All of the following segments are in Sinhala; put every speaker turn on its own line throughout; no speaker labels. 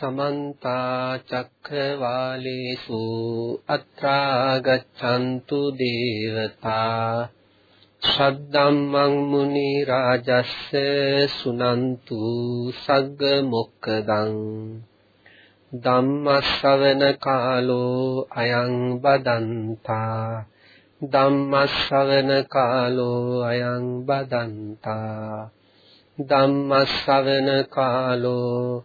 समन्ता चक्रवालेषु अत्रागच्छन्तु देवता। शब्दम् मुनिराजस्य सुनन्तु सग्मुक्दम् दम्मश्रवणकालो अयं वदन्ता। दम्मश्रवणकालो अयं वदन्ता। दम्मश्रवणकालो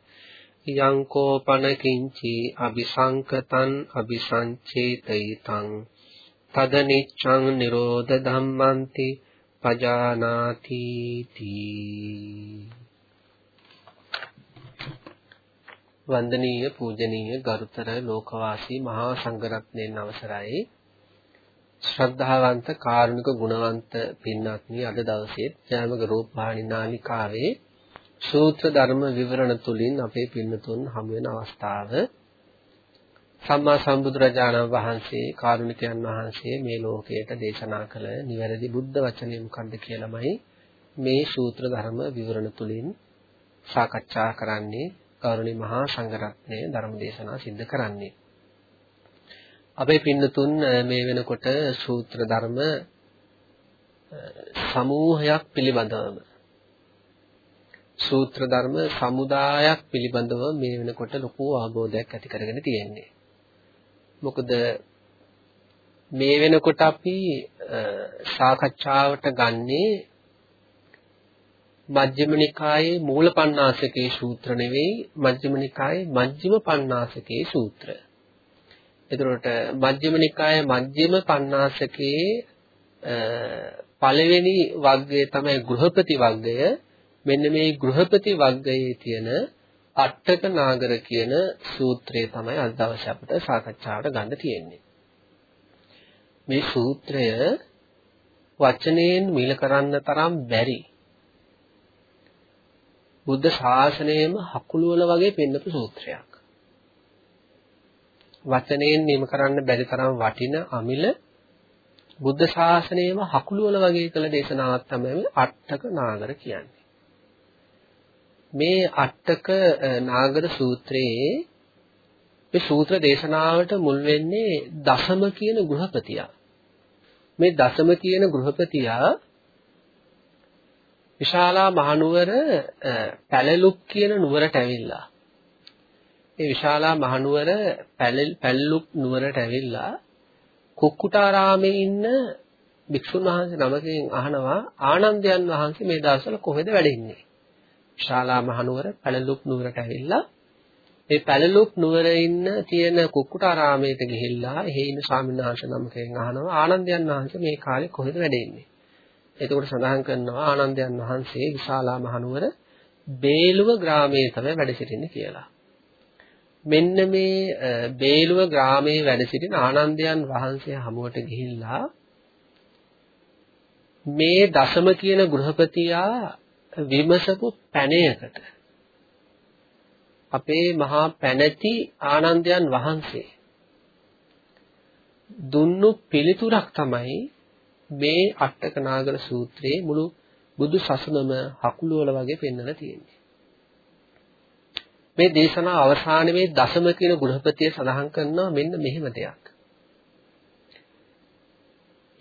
යං කෝපන කිංචි අபிසංකතං අபிසංචේතිතං තදනිච්ඡං නිරෝධ ධම්මන්ති පජානාති තී වන්දනීය පූජනීය ගරුතර ලෝකවාසී මහා සංඝරත්නයන් අවසරයි. ශ්‍රද්ධාවන්ත කාරුණික ගුණවන්ත පින්වත්නි අද දවසේ ජයමග රූපවාහිනී නාලිකාවේ සූත්‍ර ධර්ම විවරණ තුලින් අපේ පින්නතුන් හමු වෙන අවස්ථාව සම්මා සම්බුදුරජාණන් වහන්සේ කාරුණිකයන් වහන්සේ මේ ලෝකයට දේශනා කළ නිවැරදි බුද්ධ වචනය මොකක්ද කියලාමයි මේ සූත්‍ර ධර්ම විවරණ තුලින් සාකච්ඡා කරන්නේ ගෞරවනීය මහා සංඝරත්නය ධර්ම දේශනා සිද්ධ කරන්නේ. අපේ පින්නතුන් මේ වෙනකොට සූත්‍ර ධර්ම සමූහයක් පිළිබඳවම සූත්‍ර ධර්ම සමුදායක් පිළිබඳව මේ වෙනකොට ලොකු අවබෝධයක් ඇති කරගෙන තියෙන්නේ. මොකද මේ වෙනකොට අපි සාකච්ඡාවට ගන්නේ මජ්ක්‍ධිම නිකායේ මූල පණ්ණාසකේ සූත්‍ර නෙවෙයි මජ්ක්‍ධිම නිකායේ මජ්ක්‍ධිම පණ්ණාසකේ සූත්‍ර. එතකොට මජ්ක්‍ධිම නිකායේ මජ්ක්‍ධිම පණ්ණාසකේ පළවෙනි වග්ගය තමයි ගෘහපති වග්ගය. මෙන්න මේ ගෘහපති වග්ගයේ තියෙන අට්ඨක නාගර කියන සූත්‍රය තමයි අද දවසේ අපිට සාකච්ඡාවට ගන්න තියෙන්නේ. මේ සූත්‍රය වචනයෙන් මිල කරන්න තරම් බැරි බුද්ධ ශාසනයම හකුළුවල වගේ පෙන්නපු සූත්‍රයක්. වචනයෙන් නිම කරන්න බැරි තරම් වටින අමිල බුද්ධ ශාසනයම හකුළුවල වගේ කළ දේශනාවක් තමයි අට්ඨක නාගර කියන්නේ. මේ අට්ඨක නාගර සූත්‍රයේ මේ සූත්‍ර දේශනාවට මුල් වෙන්නේ දසම කියන ගෘහපතියා. මේ දසම කියන ගෘහපතියා විශාලා මහනුවර පැලලුක් කියන නුවරට ඇවිල්ලා ඒ විශාලා මහනුවර පැලලුක් නුවරට ඇවිල්ලා කුක්කුටාරාමේ ඉන්න භික්ෂුන් වහන්සේ නමකින් අහනවා ආනන්දයන් වහන්සේ මේ දවස්වල කොහෙද වැඩින්නේ විශාලා මහනුවර පැලලුක් නුවරට ඇවිල්ලා ඒ පැලලුක් නුවර ඉන්න තියෙන කුක්කුටාරාමයට ගිහිල්ලා එහි ඉන්න ස්වාමීන් වහන්සේ නමකින් අහනවා ආනන්දයන් වහන්සේ මේ කාලේ කොහෙද වැඩින්නේ එතකොට සඳහන් කරනවා ආනන්දයන් වහන්සේ විශාලා මහනුවර බේලුව ග්‍රාමයේ තමයි වැඩ සිටින්නේ කියලා. මෙන්න මේ බේලුව ග්‍රාමයේ වැඩ සිටින ආනන්දයන් වහන්සේ හමුවට ගිහිල්ලා මේ දසම කියන ගෘහපතියා විමසපු පැනයකට අපේ මහා පැනති ආනන්දයන් වහන්සේ දුන්නු පිළිතුරක් තමයි මේ අට්ඨක නාගර සූත්‍රයේ මුළු බුදු සසුනම හකුළු වල වගේ පෙන්වලා තියෙන්නේ. මේ දේශනාව අවසානයේ මේ දසම කියන ගෘහපතිය සඳහන් කරනවා මෙන්න මෙහෙම දෙයක්.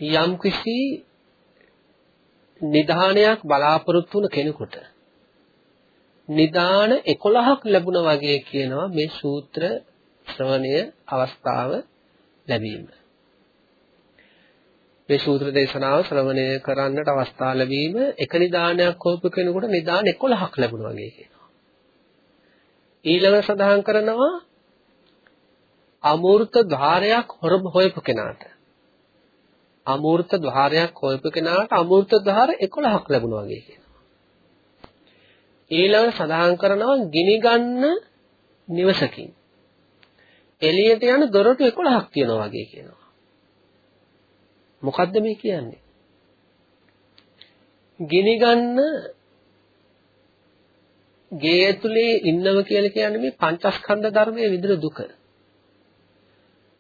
යම් කිසි නිධානයක් බලාපොරොත්තු වුණ කෙනෙකුට නිදාන 11ක් ලැබුණා වගේ කියනවා මේ සූත්‍ර ශ්‍රවණය අවස්ථාව ලැබීම. මේ සූත්‍ර දේශනාව ශ්‍රවණය කරන්නට අවස්ථාව ලැබීම එක නිදානයක් හොයපු කෙනෙකුට නිදාන 11ක් ලැබුණා වගේ කියනවා. ඊළඟ සඳහන් කරනවා අමූර්ත ධාරයක් හොරබ හොයපු කෙනාට අමූර්ත ධාරයක් හොයපු කෙනාට අමූර්ත ධාර 11ක් ලැබුණා වගේ කියනවා. ඊළඟ සඳහන් කරනවා ගිනි ගන්න නිවසකින් එළියට යන දොරටු 11ක් තියෙනවා වගේ කියනවා. මොකද්ද මේ කියන්නේ? ගිනි ගන්න ගේ ඇතුලේ ඉන්නව කියලා කියන්නේ මේ පංචස්කන්ධ ධර්මයේ විඳින දුක.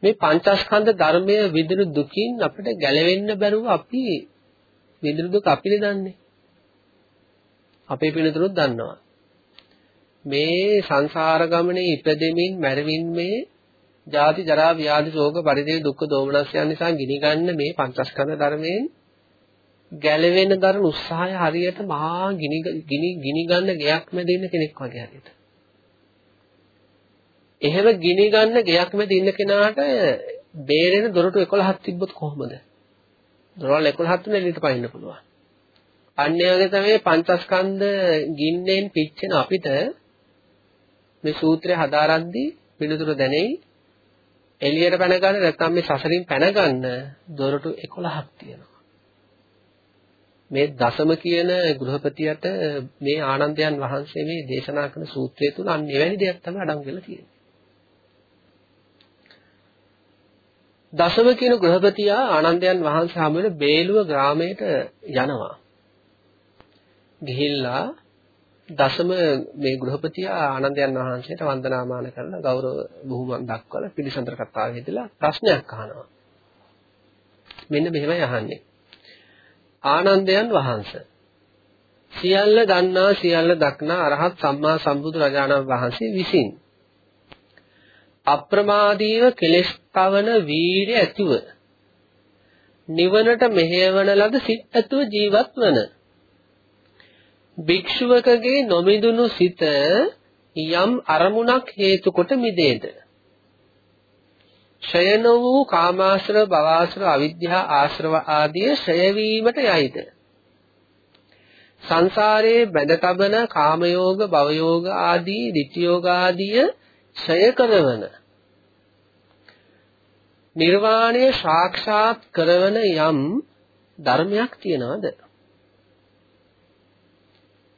මේ පංචස්කන්ධ ධර්මයේ විඳින දුකින් අපිට ගැලවෙන්න බැරුව අපි විඳින දුක අපිනේ දන්නේ. අපේ පිනතුරුත් දන්නවා. මේ සංසාර ගමනේ ඉපදෙමින් මැරෙමින් මේ ජාති ජරා ව්‍යාධි ශෝක පරිදේ දුක්ඛ දෝමනස්යන් නිසා ගිනි ගන්න මේ පංචස්කන්ධ ධර්මයෙන් ගැලවෙන්න දරන උත්සාහය හරියට මහා ගිනි ගිනි ගිනි ගන්න ගයක් මැද ඉන්න කෙනෙක් වගේ හරියට. එහෙම ගිනි ගන්න ගයක් මැද ඉන්න කෙනාට බේරෙන දොරටු 11ක් තිබ්බොත් කොහොමද? දොරවල් 11ක් තුන එළියට පනින්න පුළුවන්. අන්‍යයන්ගේ තමයි පංචස්කන්ධ ගින්නෙන් පිච්චෙන අපිට මේ සූත්‍රය හදාරද්දී පිළිතුරු දැනෙයි එළියට පැන ගන්න නැත්නම් මේ සසරින් පැන ගන්න දොරටු 11ක් තියෙනවා. මේ දසම කියන ගෘහපතියට මේ ආනන්දයන් වහන්සේ මේ දේශනා කරන සූත්‍රය තුල අන්න එවැනි දෙයක් තමයි අඩංගු වෙලා තියෙන්නේ. දසම කියන ගෘහපතියා ආනන්දයන් වහන්සේ හමු වෙන බේලුව ග්‍රාමයට යනවා. ගිහිල්ලා දසම මේ ගෘහපතියා ආනන්දයන් වහන්සේට වන්දනාමාන කරලා ගෞරව බුහුමන් දක්වලා පිළිසඳර කතාව හේදලා ප්‍රශ්නයක් අහනවා. මෙන්න මෙහෙමයි අහන්නේ. ආනන්දයන් වහන්සේ සියල්ල දන්නා සියල්ල දක්නා අරහත් සම්මා සම්බුදු රජාණන් වහන්සේ විසින් අප්‍රමාදීව කෙලෙස් තවන වීර්ය ඇතිව. නිවනට මෙහෙයවන ලද සිත් ඇතුව ජීවත් වන. භික්ෂුවකගේ නොමිදුණු සිත යම් අරමුණක් හේතු කොට මිදේද? ක්ෂය වූ කාමාශ්‍රව භවආශ්‍රව අවිද්‍යා ආශ්‍රව ආදී ක්ෂය වීමට යයිද? සංසාරයේ බැඳ තබන කාමයෝග භවයෝග ආදී ditthiyෝග ආදී ක්ෂය කරවන. නිර්වාණය සාක්ෂාත් කරවන යම් ධර්මයක් තියනවද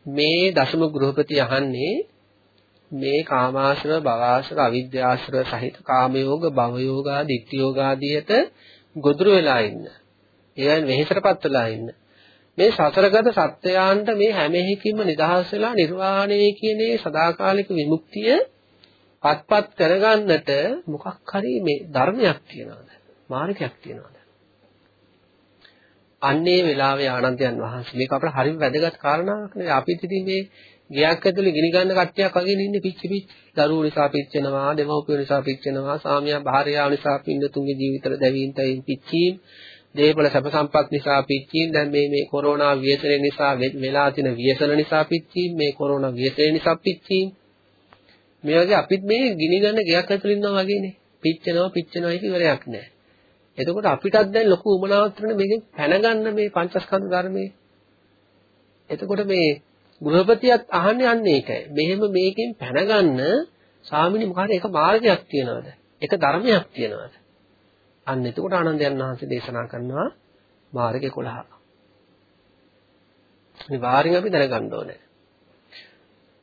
මේ දශම ගෘහපති අහන්නේ මේ කාමාශ්‍රව භවආශ්‍රව අවිද්‍යාශ්‍රව සහිත කාමයෝග භවයෝග දිට්ඨියෝග ආදියට ගොදුරු වෙලා ඉන්න. ඒවෙන් වෙහෙසටපත් වෙලා ඉන්න. මේ සසරගත සත්‍යයන්ට මේ හැම එකකින්ම නිදහස් වෙලා නිර්වාණය කියන සදාකාලික විමුක්තිය පත්පත් කරගන්නට මොකක් හරි මේ ධර්මයක් තියනවාද? මාර්ගයක් තියනවාද? අන්නේ වෙලාවේ ආනන්දයන් වහන්සේ මේක අපට හරිම වැදගත් කාරණාවක් නේ. අපිත් ඉතින් මේ ගයක් ඇතුලේ ගිනි ගන්න කට්ටියක් වගේ ඉන්නේ පිච්චි පිච්චි. දරුවෝ නිසා පිච්චෙනවා, දෙමව්පියෝ නිසා පිච්චෙනවා, සාමියා භාර්යාව නිසා පින්නතුන්ගේ ජීවිතවල දැවීම් තයින් පිච්චීම්, දේපල සැප සම්පත් නිසා පිච්චීම්, දැන් මේ මේ කොරෝනා ව්‍යසනය නිසා වෙලා තියෙන ව්‍යසන නිසා පිච්චීම්, මේ කොරෝනා ව්‍යසනය නිසා පිච්චීම්. මේ වගේ අපිත් මේ ගිනි ගන්න ගයක් ඇතුලේ ඉන්නවා වගේනේ. පිච්චෙනවා පිච්චෙනවා ඒක ඉවරයක් නෑ. එතකොට අපිටත් දැන් ලොකු උමනාවක් තියෙන මේකෙන් පැන ගන්න මේ පංචස්කන්ධ ධර්මයේ. එතකොට මේ ගෘහපතියත් අහන්නේ අන්නේ ඒකයි. මෙහෙම මේකෙන් පැනගන්න ස්වාමිනී මොකද ඒක මාර්ගයක් තියනවද? ඒක ධර්මයක් තියනවද? අන්න එතකොට ආනන්දයන් වහන්සේ දේශනා කරනවා මාර්ග 11. අනිවාර්යෙන් අපි දැනගන්න ඕනේ.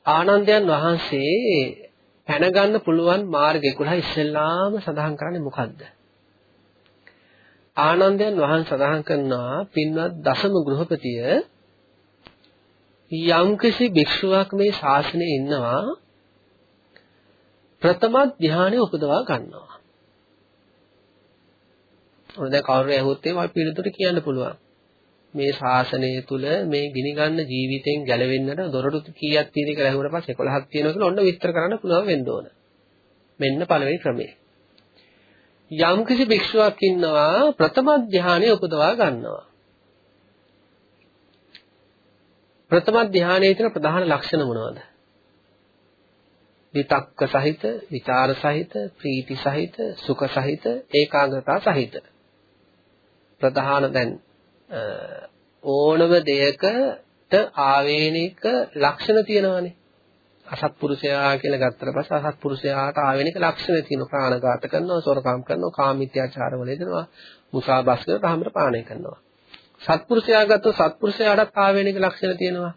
ආනන්දයන් වහන්සේ පැනගන්න පුළුවන් මාර්ග 11 ඉස්සෙල්ලාම සඳහන් කරන්නේ මොකද්ද? ආනන්දයන් වහන්සේ සඳහන් කරනවා පින්වත් දසම ගෘහපතිය යම්කිසි භික්ෂුවක් මේ ශාසනයේ ඉන්නවා ප්‍රථම ධානය උපදවා ගන්නවා. ඔන්න දැන් කවුරු ඇහුවොත් එහෙම අපි පිළිතුරු කියන්න පුළුවන්. මේ ශාසනය තුල මේ ගිනි ගන්න ජීවිතෙන් ගැලවෙන්නට දොරටු කීයක් තියෙන කියලා ඇහුවට පස්සේ 11ක් තියෙනවා කියලා ඔන්න විස්තර කරන්න පුළුවන් වෙන්න ඕන. මෙන්න පළවෙනි ක්‍රමය. යම්කිසි භික්ෂුවක් ඉන්නවා ප්‍රථම ධානය උපදවා ගන්නවා. ප්‍රථම ධානයේ තියෙන ප්‍රධාන ලක්ෂණ මොනවද? විතක්ක සහිත, විචාර සහිත, ප්‍රීති සහිත, සුඛ සහිත, ඒකාග්‍රතාව සහිත. ප්‍රධාන දැන් ඕනම දෙයකට ආවේනික ලක්ෂණ තියෙනවානේ. අසත්පුරුෂයා කියලා ගත්තට පස්සේ අසත්පුරුෂයාට ආවේනික ලක්ෂණ තියෙනවා. ප්‍රාණඝාත කරනවා, සොරකම් කරනවා, කාමීත්‍යාචාර වල යෙදෙනවා, මුසාබස් කරනවා, ධම්ර පාණය කරනවා. සත්පුරුෂයා ගත්තොත් සත්පුරුෂයාටත් ආවේනික ලක්ෂණ තියෙනවා.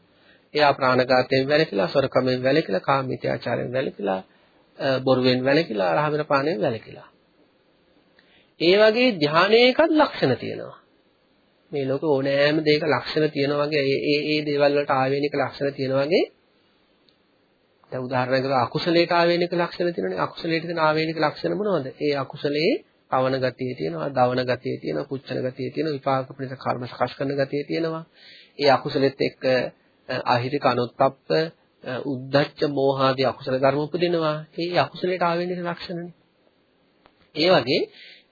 එයා ප්‍රාණඝාතයෙන් වැළකීලා, සොරකමෙන් වැළකීලා, කාමීත්‍යාචාරයෙන් වැළකීලා, බොරුවෙන් වැළකීලා රහමෙන පාණයෙන් වැළකීලා. ඒ වගේ ධානයේකත් ලක්ෂණ තියෙනවා. මේ ලෝක ඕනෑම දෙයක ලක්ෂණ තියෙනවා වගේ ඒ ඒ ඒ දේවල් වලට ආවේනික ලක්ෂණ තියෙනවා වගේ දැන් උදාහරණයකට අකුසලයට ආවේනික ලක්ෂණ තියෙනනේ අකුසලයට තියෙන ආවේනික ලක්ෂණ මොනවද? ඒ අකුසලයේ පවන ගතිය තියෙනවා, දවන ගතිය තියෙනවා, පුච්චන ගතිය තියෙනවා, විපාක පිණිස කර්ම සකස් කරන ගතිය තියෙනවා. ඒ අකුසලෙත් එක්ක අහිරික අනුත්ප්ප, උද්දච්ච, මෝහාදී අකුසල ධර්ම උපදිනවා. ඒ අකුසලයට ආවේනික ලක්ෂණනේ. ඒ වගේ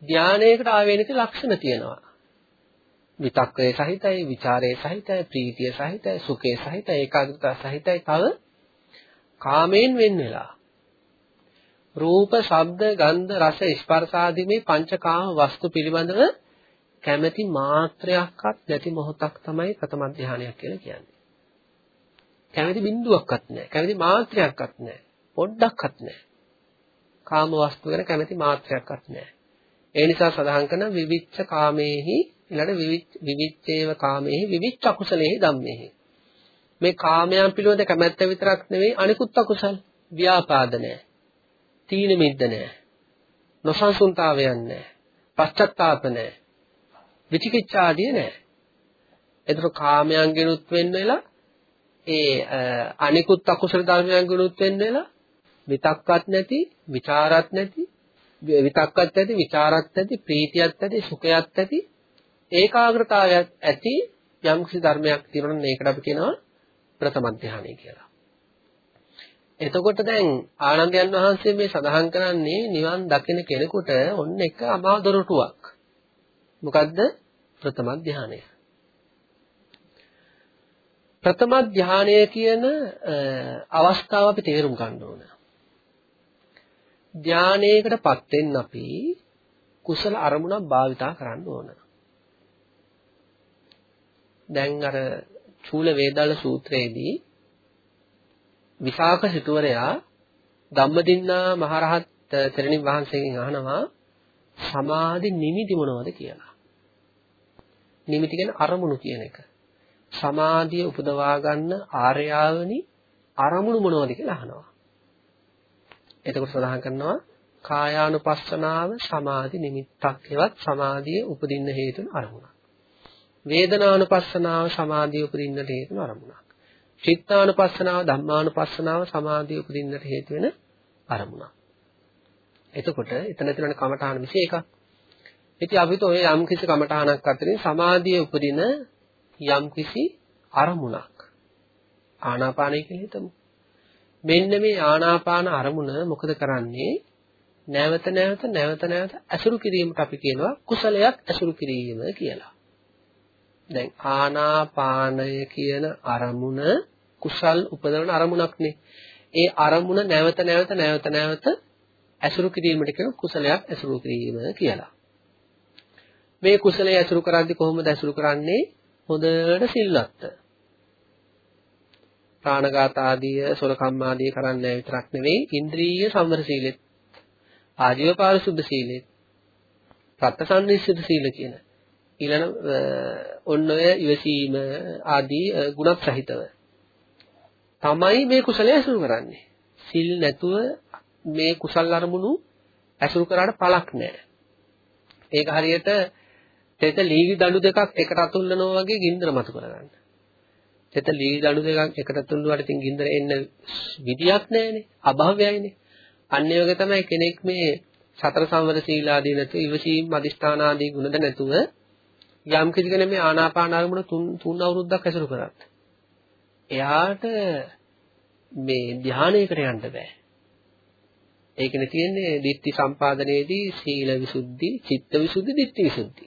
ධානයේකට ආවේනික ලක්ෂණ තියෙනවා. විතක්කේ සහිතයි, ਵਿਚාරයේ සහිතයි, ප්‍රීතිය සහිතයි, සුඛේ සහිතයි, ඒකාග්‍රතාව සහිතයි. තව කාමයෙන් වෙන් වෙලා රූප, ශබ්ද, ගන්ධ, රස, ස්පර්ශ ආදී මේ පංචකාම වස්තු පිළිබඳව කැමැති මාත්‍රයක්වත් නැති මොහොතක් තමයි ප්‍රථම ධානයක් කියලා කියන්නේ. කැමැති බිඳුවක්වත් නැහැ. කැමැති මාත්‍රයක්වත් නැහැ. පොඩ්ඩක්වත් නැහැ. කාම වස්තු ගැන කැමැති මාත්‍රයක්වත් නැහැ. ඒ නිසා සඳහන් කරන විවිච්ඡ කාමේහි ඊළඟ විවිච්ඡේව කාමෙහි විවිච්ඡ අකුසලෙහි ධම්මෙහි. මේ කාමයන් පිළිබඳ කැමැත්ත විතරක් නෙවෙයි අනිකුත් අකුසල්. ව්‍යාපාද නැහැ. තීන මිද්ද නැහැ. නොසන්සුන්තාවයන් නැහැ. පශ්චත්තාප නැහැ. විචිකිච්ඡාදිය නැහැ. එතකොට කාමයන්ගෙනුත් වෙන්න වෙලා ඒ අනිකුත් අකුසල ධර්මයන්ගෙනුත් වෙන්න වෙලා විතක්කත් නැති, ਵਿਚාරත් නැති, විතක්කත් නැති, ਵਿਚාරත් නැති, ප්‍රීතියත් නැති, සුඛයත් නැති ඒකාග්‍රතාවයක් ඇති යම්කිසි ධර්මයක් තියෙනවා නම් ඒකට අපි කියනවා ප්‍රථම ධානය කියලා. එතකොට දැන් ආනන්දයන් වහන්සේ මේ සඳහන් කරන්නේ නිවන් දකින කෙනෙකුට ඔන්න එක අමා දොරටුවක්. මොකද්ද? ප්‍රථම ධානය. ප්‍රථම ධානය කියන අවස්ථාව අපි තේරුම් ගන්න ඕන. ධානයකටපත් වෙන්න අපි කුසල අරමුණක් භාවිතා කරන්න ඕන. දැන් අර චූල වේදාල සූත්‍රයේදී විසාක සිටුවරයා ධම්මදින්නා මහරහත් තෙරණින් වහන්සේගෙන් අහනවා සමාධි නිමිති මොනවද කියලා. නිමිති කියන්නේ අරමුණු කියන එක. සමාධිය උපදවා ගන්න ආර්යාවනි අරමුණු මොනවද කියලා අහනවා. එතකොට සඳහන් කරනවා කායානුපස්සනාව සමාධි නිමිත්තක් හෙවත් සමාධිය උපදින්න හේතුන අරමුණක්. වේදනානුපස්සනාව සමාධිය උපදින්නට හේතුන අරමුණක්. චිත්තානුපස්සනාව ධම්මානුපස්සනාව සමාධිය උපදින්නට හේතු වෙන අරමුණක්. එතකොට එතන තියෙන කමඨාන 21ක්. ඉතින් අපිට ඔය යම් කිසි කමඨානක් අතරින් සමාධිය උපදින යම් කිසි අරමුණක් ආනාපානය කියලා හිතමු. මෙන්න මේ ආනාපාන අරමුණ මොකද කරන්නේ? නැවත නැවත නැවත නැවත අසුරු කිරීමට අපි කියනවා කුසලයක් අසුරු කිරීම කියලා. දැන් ආනාපානය කියන අරමුණ කුසල් උපදවන අරමුණක්නේ. ඒ අරමුණ නැවත නැවත නැවත නැවත ඇසුරු කිරීමට කියන කුසලයක් ඇසුරු කිරීම කියලා. මේ කුසලයේ ඇසුරු කරද්දී කොහොමද ඇසුරු කරන්නේ? හොඳට සිල්වත්. ප්‍රාණඝාත ආදී සොරකම් ආදී කරන්නේ විතරක් නෙවෙයි ඉන්ද්‍රිය සංවර සීලෙත් ආජීව පාරිශුද්ධ සීලෙත් ප්‍රත්‍යසන්නිසිත සීල කියන ඊළඟ ඔන්න ඔය ඉවසීම ආදී ගුණත් සහිතව තමයි මේ කුසලය ඇසුරු කරන්නේ. සිල් නැතුව මේ කුසල් අරමුණු ඇසුරු කරාට පළක් නැහැ. ඒක හරියට තෙත ලීවි දඬු දෙකක් එකට අතුල්ලනවා වගේ ගින්දර මතු කරගන්න. තෙත ලීවි දඬු දෙකක් එකට අතුල්ලුවාට ඉතින් ගින්දර එන්න විදියක් නැහැනේ. අභාව්‍යයිනේ. අන්න ඒ වගේ තමයි කෙනෙක් මේ සතර සංවර සීලාදී නැතුව ඉවසීම් අදිෂ්ඨාන ආදී ගුණද නැතුව යම් කිසි කෙනෙක් මේ ආනාපාන අරමුණ තුන් තුන් අවුරුද්දක් ඇසුරු කරත් එයාට මේ ධානයකට යන්න බෑ. ඒකනේ තියෙන්නේ ditthi සම්පාදනයේදී සීල විසුද්ධි, චිත්ත විසුද්ධි, ditthi විසුද්ධි.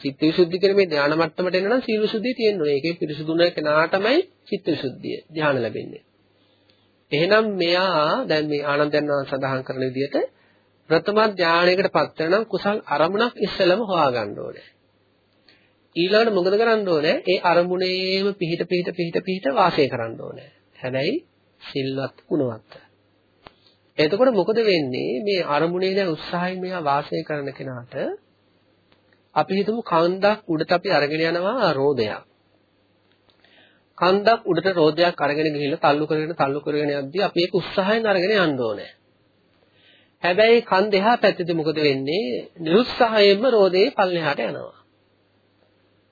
චිත්ත විසුද්ධි කියන්නේ මේ ධානා මට්ටමට එන්න නම් සීල විසුද්ධිය තියෙන්න ඕනේ. ඒකේ පිරිසුදුන කෙනාටමයි චිත්ත විසුද්ධිය ධාන ලැබෙන්නේ. එහෙනම් මෙයා දැන් මේ ආනන්දයන් සඳහන් කරන විදිහට ප්‍රථම ධානයකට පත් වෙනනම් කුසල් අරමුණක් ඉස්සෙල්ලම හොයාගන්න ඕනේ. ඊළඟට මොකද කරන්න ඕනේ? ඒ අරමුණේම පිහිට පිහිට පිහිට පිහිට වාසය කරන්න ඕනේ. හැබැයි සිල්වත් ගුණවත්. එතකොට මොකද වෙන්නේ? මේ අරමුණේ දැන් උත්සාහයෙන් මෙයා වාසය කරන කෙනාට අපි හිතමු කන්දක් උඩට අපි අරගෙන යනවා රෝදයක්. කන්දක් උඩට රෝදයක් අරගෙන ගිහිල්ලා තල්ලු කරගෙන තල්ලු කරගෙන යද්දී අපි ඒක උත්සාහයෙන් අරගෙන යන්න ඕනේ. හැබැයි කන් දෙහා පැත්තේ මොකද වෙන්නේ? නිරුත්සාහයෙන්ම රෝදේ පල්ලෙහාට යනවා.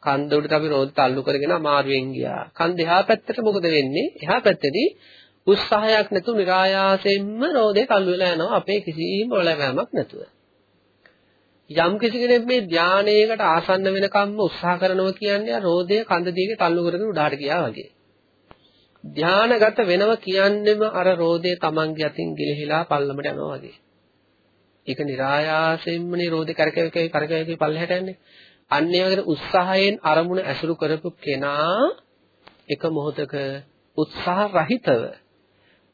කන්ද උඩට අපි රෝද තල්ලු කරගෙන අමාරුවෙන් ගියා. කන්ද එහා පැත්තට මොකද වෙන්නේ? එහා පැත්තේදී උත්සාහයක් නැතුව નિરાයාසයෙන්ම රෝදේ තල්ලු වෙලා යනවා අපේ කිසිම බලපෑමක් නැතුව. යම් කිසි කෙනෙක් මේ ධානයේකට ආසන්න වෙනකම්ම උත්සාහ කරනවා කියන්නේ රෝදේ කන්ද දිගේ තල්ලු කරගෙන උඩහට ගියා වගේ. ධානගත වෙනවා කියන්නේම අර රෝදේ Tamange අතින් ගිලිහිලා පල්ලමට යනවා වගේ. ඒක નિરાයාසයෙන්ම නිරෝධ කරකවකේ කරකවකේ පල්ලෙහාට යන්නේ. අන්න ඒ වගේ උත්සාහයෙන් අරමුණ ඇසුරු කරපු කෙනා එක මොහොතක උත්සාහ රහිතව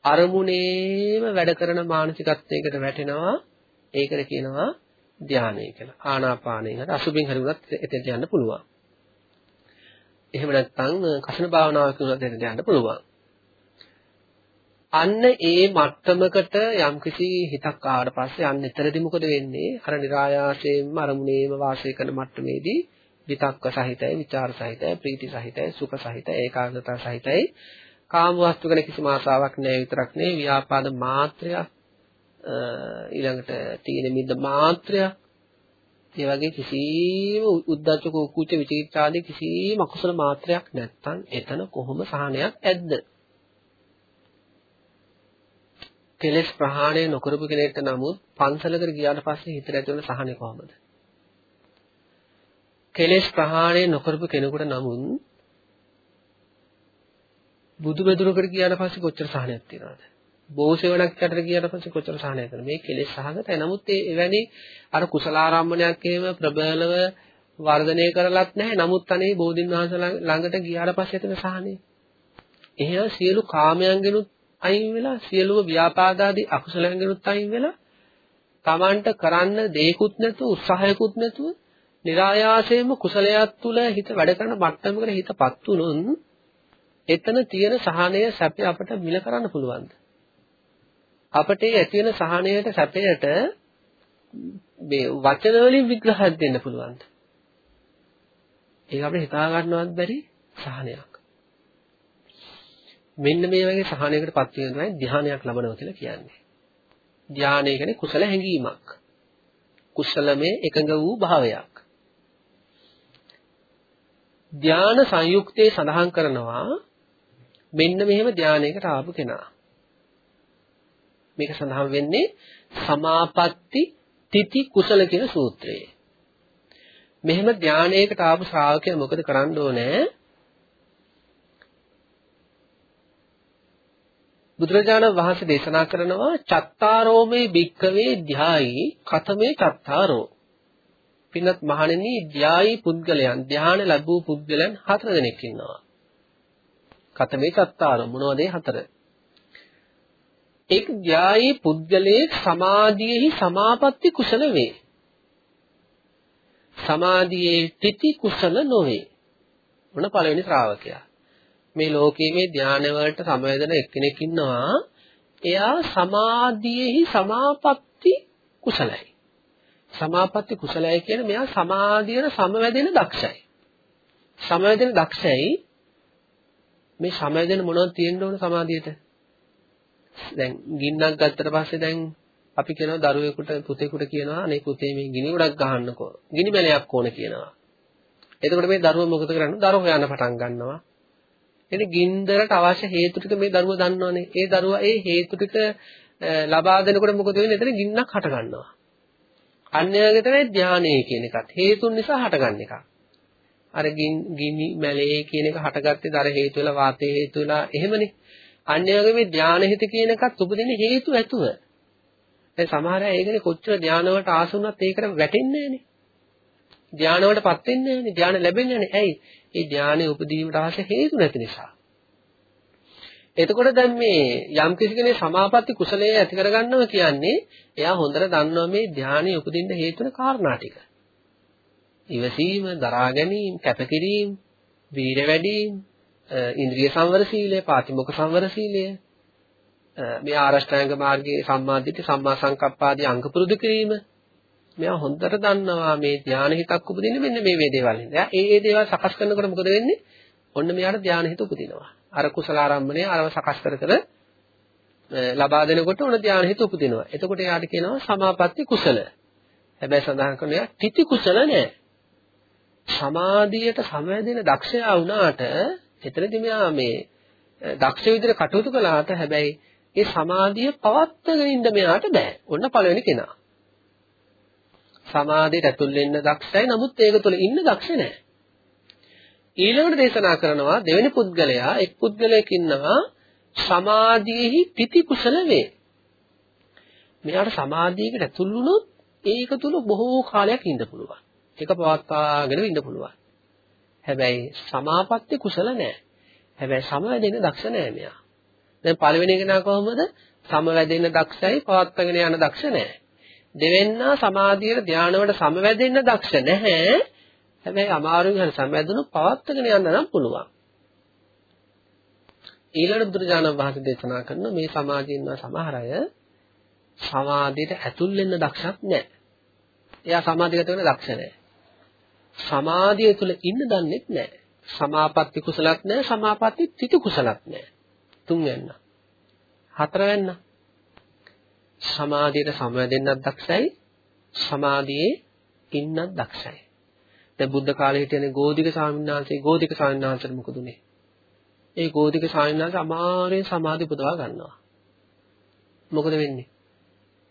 අරමුණේම වැඩ කරන මානසිකත්වයකට වැටෙනවා. ඒකට කියනවා ධානය කියලා. ආනාපානයෙන් හරි අසුබෙන් හරි උනත් එතෙන්ට යන්න පුළුවන්. එහෙම නැත්නම් කසන භාවනාවක් උනත් එතෙන්ට යන්න පුළුවන්. අන්න ඒ මට්ටමකට යම්කිසි හිතක් ආවට පස්සේ අන්න එතරම්දි මොකද වෙන්නේ? අර નિરાයාසයෙන්ම අරමුණේම වාසය කරන මට්ටමේදී විතක්ක සහිතයි, ਵਿਚාර සහිතයි, ප්‍රීති සහිතයි, සුඛ සහිතයි, ඒකාග්‍රතාව සහිතයි. කාම වස්තු ගැන කිසිම ආසාවක් නැහැ විතරක් නෙවෙයි ව්‍යාපාද මාත්‍රයක් ඊළඟට තීන මිද්ද මාත්‍රයක් ඒ වගේ කිසිම උද්දච්ච කුච්ච විචිකිච්ඡාදී කිසිම අකුසල මාත්‍රයක් නැත්තම් එතන කොහොම සහනයක් ඇද්ද කෙලෙස් ප්‍රහාණය නොකරපු කෙනෙක්ට නමුත් පන්සලකට ගියාට පස්සේ හිතට ඇති වෙන සහනය කොහොමද? කෙලෙස් ප්‍රහාණය නොකරපු කෙනෙකුට නමුත් බුදු බෙදුරකට ගියාට පස්සේ කොච්චර සහනයක් තියනවද? බෝසෙවණක් යටට ගියාට පස්සේ කොච්චර සහනයක් කරනවද? මේ කෙලෙස් සහගතයි. නමුත් ඒ එවැනි අර කුසලාරම්මණයක් එහෙම ප්‍රබලව වර්ධනය කරලත් නැහැ. නමුත් අනේ බෝධින් වහන්සේ ළඟට ගියාට පස්සේ එතන සහනය. එහෙනම් සියලු කාමයන්ගෙනුත් අයින් වෙලා සියලුම ව්‍යාපාදාදී අකුසලයන්ගෙනුත් අයින් වෙලා Tamanට කරන්න දෙයක්ුත් නැතුව උත්සාහයකුත් නැතුව નિરાයාසයෙන්ම කුසලයක් තුල හිත වැඩ කරන මට්ටමකට හිතපත් වුණොත් එතන තියෙන සහනය සැපේ අපට මිල කරන්න පුළුවන්ද? අපට ඇති වෙන සහනයට සැපයට මේ වචන වලින් විග්‍රහයක් දෙන්න පුළුවන්ද? ඒක අපිට හිතා ගන්නවත් බැරි සහනයක්. මෙන්න මේ වගේ සහනයකටපත් වීම තමයි ධානයක් ලබනවා කියලා කියන්නේ. ධානය කියන්නේ කුසල හැඟීමක්. කුසලමේ එකඟ වූ භාවයක්. ධාන සංයුක්තේ සඳහන් කරනවා මෙන්න මෙහෙම ධානයකට ආපු කෙනා. මේක සඳහන් වෙන්නේ සමාපatti තితి කුසල කියන සූත්‍රයේ. මෙහෙම ධානයකට ආපු ශ්‍රාවකයා මොකද කරන්න ඕනේ? බුදුරජාණන් වහන්සේ දේශනා කරනවා චත්තාරෝමේ භික්කවේ ධ්‍යායි කතමේ චත්තාරෝ. පින්නත් මහණෙනි ධ්‍යායි පුද්ගලයන් ධ්‍යාන ලැබූ පුද්ගලයන් හතර දෙනෙක් ඉන්නවා. කතමේ චත්තාරෝ මොනවද ඒ හතර? එක් ධ්‍යායි පුද්ගලයේ සමාධියෙහි සමාපatti කුසල වේ. සමාධියේ තිති කුසල නොවේ. මොන පළවෙනි ශ්‍රාවකයා. මේ ලෝකයේ මේ ධානය වලට සමවැදෙන එක්කෙනෙක් ඉන්නවා. එයා සමාධියේහි සමාපatti කුසලයි. සමාපatti කුසලයි කියන්නේ මෙයා සමාධියට සමවැදෙන දක්ෂයි. සමවැදෙන දක්ෂයි. මේ සමවැදෙන මොනවද තියෙන්න ඕන සමාධියට? දැන් ගින්නක් ගත්තට පස්සේ දැන් අපි කියනවා දරුවෙකුට පුතේකුට කියනවා අනේ පුතේ මේ ගිනි ගොඩක් ගහන්නකෝ. ගිනි මැලයක් ඕන කියනවා. එතකොට මේ දරුවා මොකද කරන්නේ? දරුවා යන පටන් ගන්නවා. එනේ ගින්දරට අවශ්‍ය හේතු ටික මේ දරුවා දන්නවනේ. ඒ දරුවා ඒ හේතු ටික ලබා දෙනකොට මොකද වෙන්නේ? එතන ගින්නක් හට ගන්නවා. අන්‍යයගේ තමයි ධානය කියන එකත් හේතුන් නිසා හටගන්න එකක්. අර ගිනි මැලේ කියන එක හටගත්තේ දර හේතු වෙලා වාතයේ හේතු වෙලා එහෙමනේ. අන්‍යයගේ මේ ධාන හිත කියන එකත් උපදින හේතු ඇතුව. දැන් සමහර අය ඒකනේ කොච්චර ධාන වලට ආසුණත් ඒකට වැටෙන්නේ නැහනේ. ධාන වලටපත් වෙන්නේ නැහනේ. ධාන ලැබෙන්නේ නැහනේ. ඇයි? ඒ ධානය උපදීමට අවශ්‍ය හේතු නැති නිසා. එතකොට දැන් මේ යම් කිසි කෙනෙක් සමාපatti කුසලයේ ඇති කරගන්නවා කියන්නේ එයා හොඳට දන්නවා මේ ධානය උපදින්න හේතු වෙන කාරණා ටික. ඉවසීම, දරා ගැනීම, කැපකිරීම, වීර වැඩිම, ඉන්ද්‍රිය සංවර සීලය, පාතිමොක සංවර සීලය, මේ ආරෂ්ඨාංග මාර්ගයේ සම්මාදිට සම්මා සංකප්පාදී අංග පුරුදු කිරීම මෙයා හොඳට දන්නවා මේ ධානය හිතක් උපදින්නේ මෙන්න මේ මේ දේවල් හින්දා. ඒ ඒ දේවල් සකස් කරනකොට මොකද වෙන්නේ? ඔන්න මෙයාට ධානය හිත උපදිනවා. අර කුසල ආරම්භණය අරව සකස් කර කර ලබා දෙනකොට උන ධානය හිත උපදිනවා. එතකොට එයාට කියනවා සමාපatti කුසල. හැබැයි සඳහන් කරන එයා තිති කුසල නෑ. සමාධියට සමවැදෙන දක්ෂයා වුණාට එතනදී මෙයා මේ දක්ෂ විදිහට කටයුතු කළාට හැබැයි ඒ සමාධිය පවත්වාගෙන ඉන්න මෙයාට බෑ. ඔන්න පළවෙනි කෙනා. සමාධියට ඇතුල් වෙන්න දක්ෂයි නමුත් ඒක තුළ ඉන්න දක්ෂ නෑ. ඊළඟට දේශනා කරනවා දෙවෙනි පුද්ගලයා එක් පුද්ගලයෙක් ඉන්නවා සමාධියෙහි තිති කුසල වේ. මෙයාට සමාධියකට ඇතුල් වුණොත් ඒක තුල බොහෝ කාලයක් ඉන්න පුළුවන්. ඒක පවත්වාගෙන ඉන්න පුළුවන්. හැබැයි සමාපatti කුසල නෑ. හැබැයි සමවැදෙන්න දක්ෂ නෑ මෙයා. දැන් පළවෙනි කෙනා කොහොමද? සමවැදෙන්න දක්ෂයි පවත්වාගෙන යන දක්ෂ නෑ. දෙවෙන්නා සමාධියට ධානවට සමවැදෙන්න දක්ෂ නැහැ. හැබැයි අමාරුවෙන් හරි සමවැදුණු පවත්වාගෙන යන්න නම් පුළුවන්. ඊළඟ බුදුරජාණන් වහන්සේ දේශනා කරන මේ සමාජයේ ඉන්න සමහර අය සමාධියට ඇතුල් වෙන්න දක්ෂක් නැහැ. එයා සමාධිගත වෙන්න දක්ෂ නැහැ. සමාධිය තුල ඉන්න දන්නෙත් නැහැ. සමාපatti කුසලත් නැහැ, සමාපatti තිතු කුසලත් නැහැ. තුන්වෙන්න. හතරවෙන්න. සමාධියට සමවැදෙන්නත් දක්ෂයි, සමාධියේ ඉන්නත් දක්ෂයි. දැන් බුද්ධ කාලේ හිටියනේ ගෝධික ස්වාමීන් වහන්සේ ගෝධික ස්වාමීන් වහන්සේට මොකද උනේ? ඒ ගෝධික ස්වාමීන් වහන්සේ අමාරුවෙන් සමාධි පුදවා ගන්නවා. මොකද වෙන්නේ?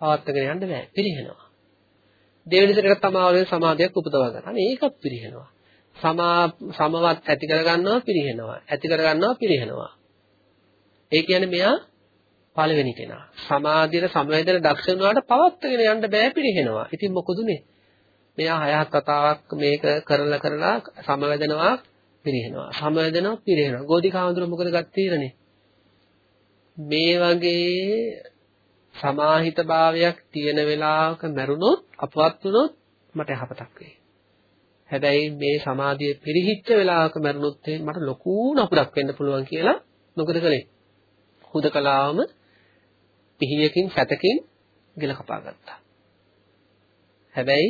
පවත්වාගෙන යන්න බෑ. පිරිහෙනවා. දෙවෙනි සැරේට අමාරුවෙන් සමාධියක් උපදවා ගන්න. අනේ ඒකත් පිරිහෙනවා. සමා සමවත් ඇති කර ගන්නවා පිරිහෙනවා. ඇති කර ගන්නවා පිරිහෙනවා. ඒ කියන්නේ මෙයා පළවෙනි කෙනා. සමාධියට සමවැදෙන දක්ෂ වුණාට පවත්වාගෙන යන්න බෑ පිරිහෙනවා. ඉතින් මොකදුනේ? මෙයා හය හත් කතාවක් මේක කරලා කරලා සමවැදෙනවා පිරිහෙනවා. සමවැදෙනවා පිරිහෙනවා. ගෝධිකාඳුර මොකද ගත්තීරනේ? මේ වගේ සමාහිත භාවයක් තියෙන වෙලාවක මැරුණොත් අපවත් වුණොත් මට යහපතක් වෙයි. හැබැයි මේ සමාධිය පිරිහිච්ච වෙලාවක මැරුණොත් මට ලොකු නපුරක් වෙන්න පුළුවන් කියලා මොකද කළේ? හුදකලාවම පිහියකින් සැතකින් ගිල කපා ගත්තා. හැබැයි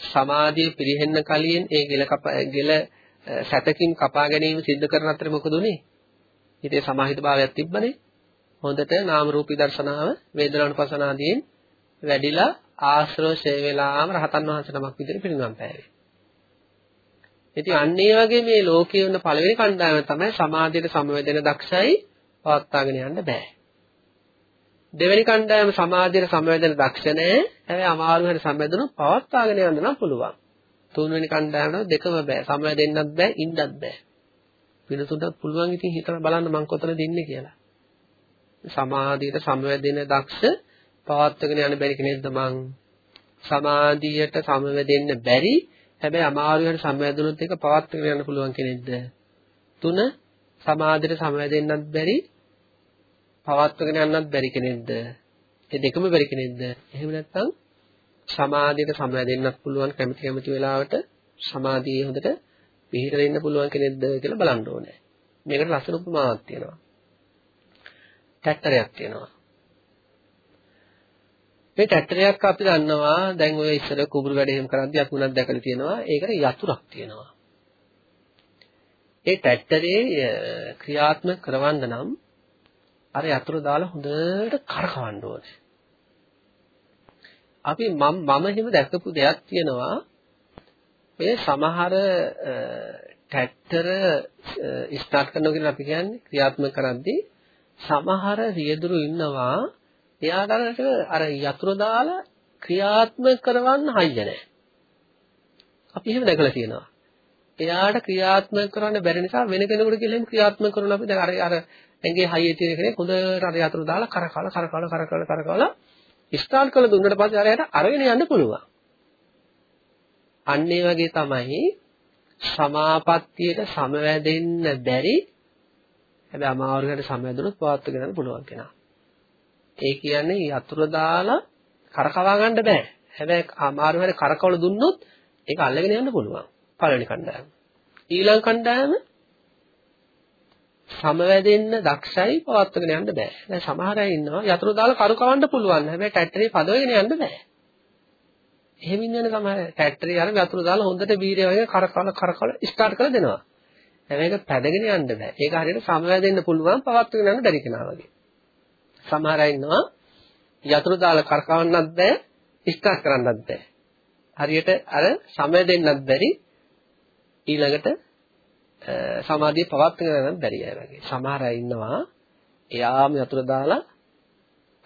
සමාධිය පිරිහෙන්න කලින් ඒ ගිල කප ගිල සැතකින් කපා ගැනීම සිද්ධ කරන අතර මොකද උනේ? හිතේ සමාහිත භාවයක් තිබ්බනේ. හොඳට නාම රූපී දර්ශනාව වේදනානුපසනාදීන් වැඩිලා ආශ්‍රව ෂේ වෙලාම රහතන් වහන්සේ නමක් විදිහට පිරිනමන් පෑවේ. ඉතින් අන්න ඒ වගේ මේ ලෝකයේ වුණ පළවෙනි කණ්ඩායම තමයි සමාධියට සමවැදෙන දක්ෂයි පවත්වාගෙන යන්න බෑ. දෙවෙනි කණ්ඩායම සමාධියට සමවැදෙන දක්ෂ නෑ. හැබැයි අමාරු වෙන සමවැදුණු පවත්වාගෙන යන්න නම් පුළුවන්. තුන්වෙනි කණ්ඩායම දෙකම බෑ. සමවැදෙන්නත් බෑ, ඉන්නත් බෑ. පිනතුන්ට පුළුවන් ඉතින් හිතලා බලන්න මං කොතනද ඉන්නේ කියලා. සමාධියට සමවැදෙන දක්ෂ පවත්වගෙන යන්න බැරි කෙනෙක්ද මං සමාධියට සමවැදෙන්න බැරි හැබැයි අමාරුවට සමවැදුනොත් ඒක පවත්වගෙන යන්න පුළුවන් කෙනෙක්ද තුන සමාධියට සමවැදෙන්නත් බැරි පවත්වගෙන යන්නත් බැරි කෙනෙක්ද ඒ දෙකම බැරි කෙනෙක්ද එහෙම නැත්නම් සමාධියට සමවැදෙන්නත් පුළුවන් කැමති කැමති වෙලාවට සමාධියේ හොඳට පිළිහිට දෙන්න පුළුවන් කෙනෙක්ද කියලා බලන්න ඕනේ මේකට ලස්සන උපමාවක් තියෙනවා ට්‍රැක්ටරයක් තියෙනවා. මේ ට්‍රැක්ටරයක් අපි දන්නවා දැන් ඔය ඉස්සර කුඹුරු වැඩ එහෙම කරද්දී අපි උනත් දැකලා තියෙනවා ඒකට යතුරක් තියෙනවා. ඒ ට්‍රැක්ටරේ ක්‍රියාත්මක කරවන්න නම් අර යතුර දාලා හොඳට කරකවන්න ඕනේ. අපි මම මම හිම දැකපු දෙයක් තියෙනවා මේ සමහර ට්‍රැක්ටර ස්ටාර්ට් කරනවා කියලා අපි කියන්නේ ක්‍රියාත්මක කරද්දී සමහර රියදුරු ඉන්නවා එයාට අර යතුරු දාලා ක්‍රියාත්මක කරවන්න හයිය නැහැ. අපි එහෙම දැකලා තියෙනවා. එයාට ක්‍රියාත්මක කරන්න බැරි නිසා වෙන කෙනෙකුට කියලා එහෙම ක්‍රියාත්මක කරන අපි දැන් අර අර ඇඟේ හයියේ තියෙන කෙනෙක් හොඳට අර යතුරු දාලා කරකවල කරකවල කරකවල කරකවල ස්ටාර්ට් කරලා දුන්නට පස්සේ අර යට අරගෙන යන්න පුළුවන්. අන්න ඒ වගේ තමයි සමාපත්තියට සමවැදෙන්න බැරි හැබැයි අමාරුවට සමවැදුනොත් පවත්ව ගන්න පුළුවන් කෙනා. ඒ කියන්නේ යතුරු දාලා කරකවා ගන්න බෑ. හැබැයි අමාරුවට කරකවල දුන්නොත් ඒක අල්ලගෙන යන්න පුළුවන්. පළවෙනි කණ්ඩායම. ඊළඟ කණ්ඩායම සමවැදෙන්න දක්ෂයි පවත්වගෙන යන්න බෑ. දැන් සමහර අය ඉන්නවා යතුරු දාලා කරකවන්න පුළුවන්. හැබැයි ට්‍රැක්ටරේ පදවගෙන යන්න බෑ. එහෙම ඉන්නවනේ සමහර ට්‍රැක්ටරේ අර යතුරු දාලා හොඳට බීරය වගේ කරකවල කරකවල ස්ටාර්ට් කරලා දෙනවා. හැබැයි ඒක පැදගෙන යන්න බෑ. ඒක හරියට සමවැදෙන්න පුළුවන් පවත්වගෙන යන්න බැරි කෙනා වගේ. සමහර අය ඉන්නවා යතුරු දාලා කරකවන්නත් බෑ ස්ටාර්ට් කරන්නත් බෑ. හරියට අර සමය දෙන්නත් බැරි ඊළඟට සමාධිය පවත්වාගෙන යන්නත් බැරි අය වගේ. සමහර අය ඉන්නවා එයාම යතුරු දාලා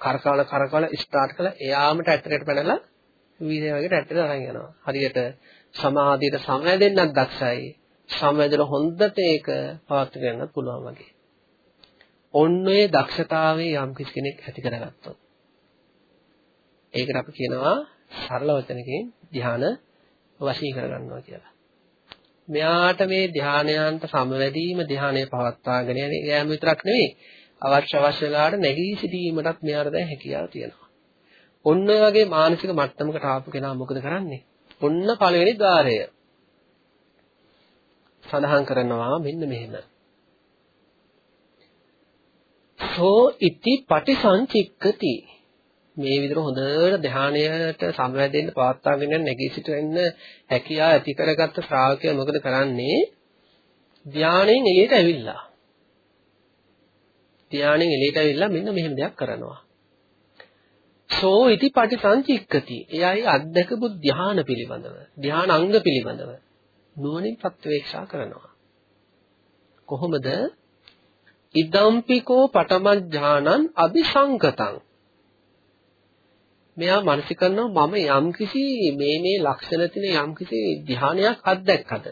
කරකවල කරකවල ස්ටාර්ට් කළා එයාම ටැක්ටරයට පැනලා වීදේ වගේ ටැක්ටරයට අරන් යනවා. හරියට සමාධියට සමය දෙන්නත් දක්ෂයි. සමයදල හොඳට ඒක පවත්වාගෙන යන්නත් පුළුවන් වගේ. ඔන්න ඔය දක්ෂතාවයේ යම් කිසි කෙනෙක් ඇති කරගත්තොත් ඒකට අපි කියනවා සරල වචනකින් ධ්‍යාන වශී කරගන්නවා කියලා. මෙයාට මේ ධානයන්ට සමවැදීම ධානය පවත්වාගෙන යන යාම විතරක් නෙවෙයි අවශ්‍ය අවශ්‍ය වෙලාවට නැගී සිටීමටත් මෙයාට දැන් හැකියාව තියෙනවා. ඔන්න වගේ මානසික මට්ටමකට ආපු කෙනා මොකද කරන්නේ? ඔන්න පළවෙනි ద్వාරය. සඳහන් කරනවා මෙන්න මෙහෙම. සෝ ඉති පටිසංචික්කති මේ විදිහට හොඳට ධානයට සමවැදෙන්න පවත්වාගෙන යන නැගී සිටින්න හැකියාව ඇති කරගත්ත ශ්‍රාවකයා මොකද කරන්නේ? ධානයෙන් එළියට ඇවිල්ලා. ධානයෙන් එළියට ඇවිල්ලා මෙන්න මෙහෙම දෙයක් කරනවා. සෝ ඉති පටිසංචික්කති. එයයි අධ්‍යක්ෂපු ධාන පිළිබඳව, ධාන අංග පිළිබඳව නුවණින් ප්‍රත්‍යවේක්ෂා කරනවා. කොහොමද? ඉදම්පිකෝ පටමඥානං අபிසංකතං මෙයා මනසි කරනවා මම යම්කිසි මේ මේ ලක්ෂණ තියෙන යම්කිසි ධ්‍යානයක් අත්දැක්කද?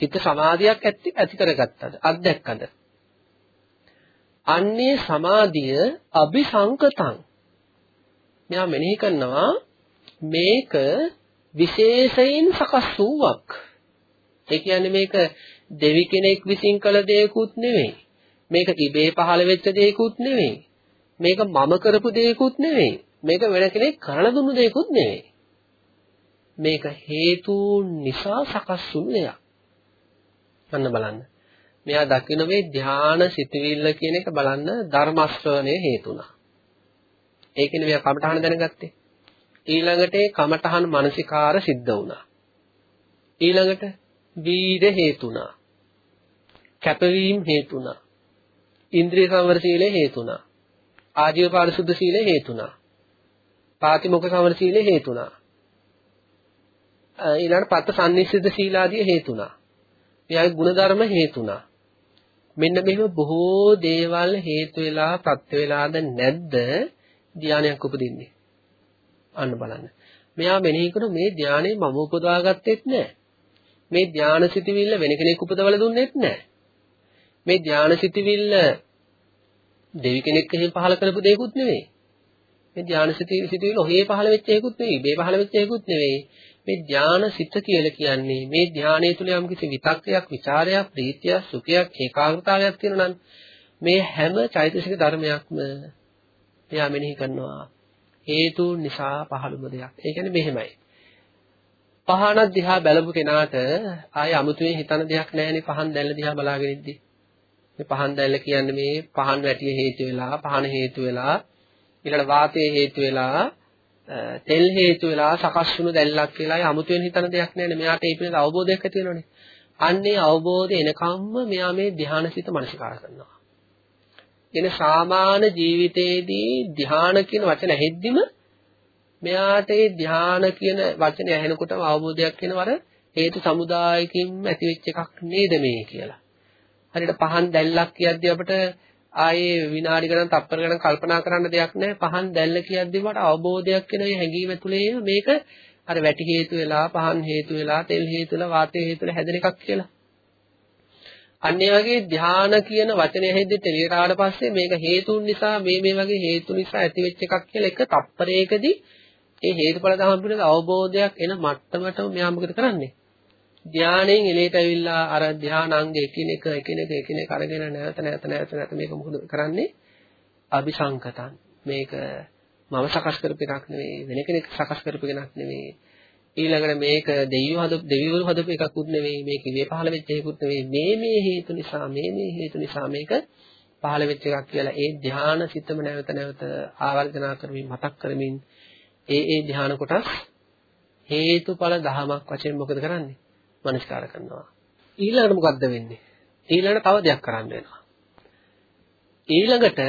චිත්ත සමාධියක් ඇති ඇති කරගත්තද? අත්දැක්කද? අන්නේ සමාධිය අபிසංකතං. මෙයා මෙනෙහි කරනවා මේක විශේෂයෙන් සකස් වූවක්. ඒ කියන්නේ මේක දෙවි කෙනෙක් විසින් කළ දෙයක්ුත් නෙවෙයි. මේක ඉබේ පහළ වෙච්ච දෙයක්ුත් නෙවෙයි. මේක මම කරපු දෙයක්ුත් නෙවෙයි. මේක වෙන කෙනෙක් කරලා දුන්නු දෙයක්ුත් නෙවෙයි. මේක හේතු නිසා සකස් වුණු දෙයක්. අන්න බලන්න. මෙයා දකින්න මේ ධානා සිතවිල්ල කියන එක බලන්න ධර්ම ශ්‍රවණය හේතුණා. ඒකනේ මෙයා කමඨහන දැනගත්තේ. ඊළඟට ඒ කමඨහන මානසිකාර සිද්ධ වුණා. ඊළඟට වීර හේතුණා. කැපවීම හේතුණා. ඉන්ද්‍රිය සංවර සීලය හේතුණා. ආජීව පාරිශුද්ධ සීලය හේතුණා. පාතිමොක සමන සීලය හේතුණා. ඊළඟට පත්ත සම්නිස්සිත සීලාදී හේතුණා. මෙයාගේ ಗುಣධර්ම හේතුණා. මෙන්න මෙහෙම බොහෝ දේවල් හේතු වෙලා ප්‍රත්‍ය වෙලාද නැද්ද ධානයක් උපදින්නේ. අන්න බලන්න. මෙයා මෙනෙහි කරන මේ ධානය මම උපදවා ගත්තෙත් නෑ. මේ ධාන සිටිවිල්ල වෙන කෙනෙක් උපදවලා දුන්නෙත් නෑ. මේ ධාන සිටිවිල්ල දෙවි කෙනෙක් එහෙම පහල කරපු දෙයක්ුත් නෙවෙයි. මේ ධානය සිතුවිලි ඔහේ පහළ වෙච්ච එකකුත් නෙවෙයි, මේ පහළ වෙච්ච එකකුත් නෙවෙයි. මේ ධාන සිත කියලා කියන්නේ මේ ධානය තුල යම් කිසි විතක්කයක්, ਵਿਚාරයක්, ප්‍රීතියක්, සුඛයක්, ඒකාග්‍රතාවයක් තියෙනවා මේ හැම චෛතසික ධර්මයක්ම එයා මෙනෙහි කරනවා හේතු නිසා පහළුම දෙයක්. ඒ කියන්නේ මෙහෙමයි. පහන දිහා බලපු කෙනාට ආය අමුතුවෙන් හිතන දෙයක් නැහැනේ පහන් දැල්ල දිහා බලාගෙන ඉද්දි. මේ පහන් දැල්ල කියන්නේ මේ පහන් වැටිය හේතු වෙලා, පහන හේතු වෙලා ඊළඟ වාතයේ හේතු වෙලා තෙල් හේතු වෙලා සකස් වුණු දැල්ලක් කියලා 아무තෙන් හිතන දෙයක් නෑනේ. මෙයාට ඒ පිළිබඳ අවබෝධයක් ඇති වෙනවනේ. අන්නේ අවබෝධය එනකම්ම මෙයා මේ ධානාසිත මනසිකාර කරනවා. එන සාමාන්‍ය ජීවිතයේදී ධාන කියන වචන ඇහෙද්දිම මෙයාට ඒ ධාන කියන වචනේ ඇහෙනකොටම අවබෝධයක් වෙනවර හේතු සමුදායකින් ඇතිවෙච්ච එකක් නේද මේ කියලා. හරියට පහන් දැල්ලක් කියද්දී අපිට ආයේ විනාඩි ගණන් තප්පර ගණන් කල්පනා කරන්න දෙයක් නැහැ. පහන් දැල්ල කියද්දි මට අවබෝධයක් වෙන මේ හැඟීම ඇතුලේ මේක අර වැටි හේතු වෙලා, පහන් හේතු වෙලා, තෙල් හේතු වෙලා, වාතය හේතු වෙලා හැදෙන එකක් කියලා. අන්න ඒ වගේ ධාන කියන වචනේ හැදෙද්දී තෙලියට ආවට පස්සේ මේක හේතුන් නිසා මේ මේ වගේ හේතු නිසා ඇතිවෙච්ච එකක් කියලා එක තප්පරයකදී ඒ හේතුඵල ධර්ම පිළිබඳ අවබෝධයක් එන මට්ටමට මෙයා මොකද කරන්නේ? ධානයෙන් එලේට ඇවිල්ලා අර ධානාංග එකිනෙක එකිනෙක එකිනෙක අරගෙන නැවත නැවත නැවත නැවත මේක මොකද කරන්නේ? අபிසංකතං. මේක මම සකස් කරපු එකක් නෙවෙයි වෙන කෙනෙක් සකස් කරපු එකක් නෙවෙයි. ඊළඟට මේක දෙවියෝ හදපු දෙවිවරු හදපු එකකුත් නෙවෙයි මේක ඉවේ පහළ වෙච්ච එකකුත් නෙවෙයි මේ මේ හේතු නිසා මේ මේ හේතු නිසා මේක පහළ වෙච්ච එකක් කියලා ඒ ධානා සිතම නැවත නැවත ආවර්ජනා කරමින් මතක් කරමින් ඒ ඒ ධානා කොටස් හේතුඵල දහමක් වශයෙන් මොකද කරන්නේ මනස්කාර කරනවා. ඊළඟට මොකද්ද වෙන්නේ? ඊළඟට තව දෙයක් කරන්න වෙනවා. ඊළඟට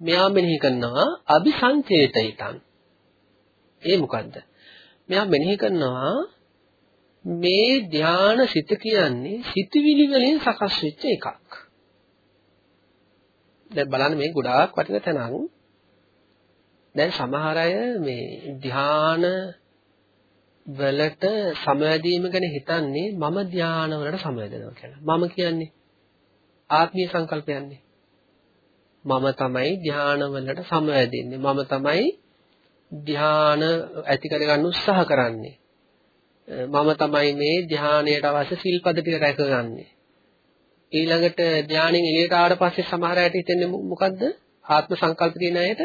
මෙයා මෙනෙහි කරනවා අபிසංචේතිතං. ඒ මොකද්ද? මෙයා මෙනෙහි කරනවා මේ ධානා සිත කියන්නේ සිතවිලි වලින් සකස් වෙච්ච එකක්. දැන් බලන්න මේ ගොඩාක් වටින තැනක්. දැන් සමහර අය මේ ධාන වලට සමවැදීම ගැන හිතන්නේ මම ධාන වලට සමවැදෙනවා කියලා. මම කියන්නේ ආත්මීය සංකල්පයන්නේ. මම තමයි ධාන වලට සමවැදෙන්නේ. මම තමයි ධාන ඇති කරගන්න උත්සාහ කරන්නේ. මම තමයි මේ ධානයට අවශ්‍ය සිල්පද ටික රැකගන්නේ. ඊළඟට ධානයෙන් එළියට ආවට පස්සේ සමහර අයට හිතෙන්නේ මොකද්ද? ආත්ම සංකල්ප තියෙන අයට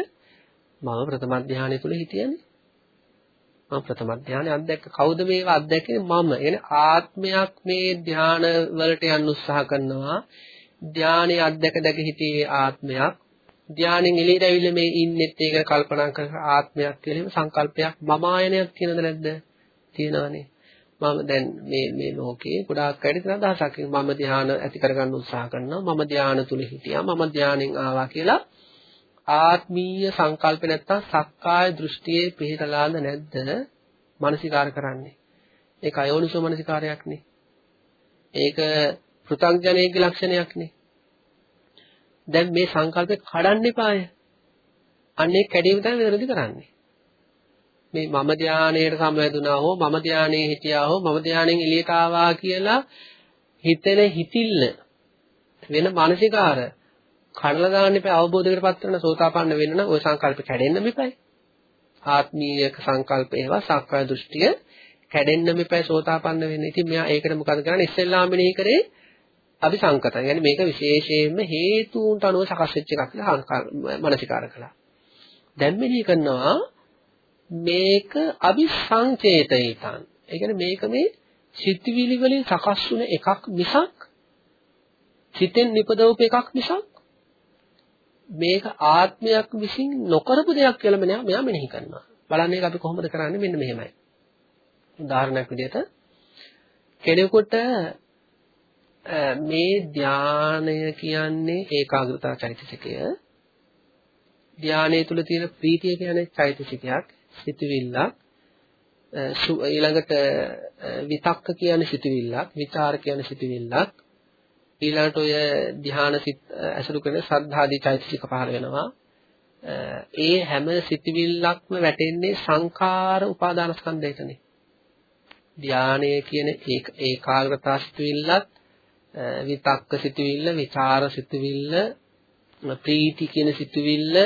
මම ප්‍රථම ධානය තුල හිටියනේ. මම ප්‍රථම ධානය අත්දැක්ක. කවුද මේවා අත්දැකේ? මම. එන ආත්මයක් මේ ධාන වලට යන්න උත්සාහ කරනවා. ධානයේ අත්දැක දැක හිටියේ ආත්මයක්. ධානයෙන් එළියට ඇවිල්ලා මේ ඉන්නෙත් ඒක කල්පනා කර ආත්මයක් කියලා සංකල්පයක් මම ආයනයක් තියෙනද නැද්ද? තියෙනවනේ. මම දැන් මේ මේ ලෝකේ ගොඩාක් අයට තියෙන අදහසක් මම ධාන ඇති කරගන්න උත්සාහ කරනවා මම ධාන තුල හිටියා මම ධානයෙන් ආවා කියලා ආත්මීය සංකල්ප නැත්තම් සක්කාය දෘෂ්ටියේ පිහිටලාද නැද්ද? මානසිකාර කරන්නේ. ඒක අයෝනිසෝ මානසිකාරයක්නේ. ඒක පෘථග්ජනයේ ලක්ෂණයක්නේ. දැන් මේ සංකල්පේ කඩන්න එපාය. අන්නේ කැඩීම තමයි වැරදි කරන්නේ. මේ මම ධානයේට සමවැදුනා හෝ මම ධානයේ හිටියා හෝ මම ධානයෙන් එළියට ආවා කියලා හිතෙන හිතිල්ල වෙන මානසිකාර කඩලා දාන්න එපා අවබෝධයකටපත් වෙන සෝතාපන්න වෙන්න නම් ওই සංකල්ප කැඩෙන්න මෙපයි. ආත්මීයක සංකල්ප ඒවා සක්කාය දෘෂ්ටිය කැඩෙන්න මෙපයි සෝතාපන්න වෙන්න. ඉතින් මෙයා ඒකට මොකද කරන්නේ? ඉස්සෙල්ලාම මෙනෙහි කරේ අபிසංකතං. يعني මේක විශේෂයෙන්ම හේතුන්ට අනුව සකස් වෙච්ච එකක් කියලා මනසිකාර කළා. දැන් මෙනෙහි කරනවා මේක අபிසංචේතිතං. ඒ කියන්නේ මේක මේ සිතවිලි වලින් සකස් වුණ එකක් මිසක් සිතෙන් නිපදවපු එකක් මිසක් මේක ආත්මයක් විසින් නොකරපු දෙයක් කියලා මෙයා මෙයා මෙනෙහි කරනවා. බලන්න ඒක අපි කොහොමද කරන්නේ මෙන්න මෙහෙමයි. උදාහරණයක් විදිහට කෙනෙකුට මේ ධානය කියන්නේ ඒකාග්‍රතාව චෛතසිකය. ධානයේ තුල තියෙන ප්‍රීතිය කියන්නේ චෛතසිකයක්. සිතුවිල්ලක් ඊළඟට විතක්ක කියන්නේ සිතුවිල්ලක් විචාර කියන්නේ සිතුවිල්ලක් ඊළඟට ඔය ධ්‍යාන සිත් ඇසුරු කරන සද්ධාදී චෛතසික පහළ වෙනවා ඒ හැම සිතුවිල්ලක්ම වැටෙන්නේ සංඛාර උපාදානස්කන්ධයටනේ ධානය කියන ඒකාග්‍රතාව සිතුවිල්ලත් විතක්ක සිතුවිල්ල විචාර සිතුවිල්ල ප්‍රීති කියන සිතුවිල්ල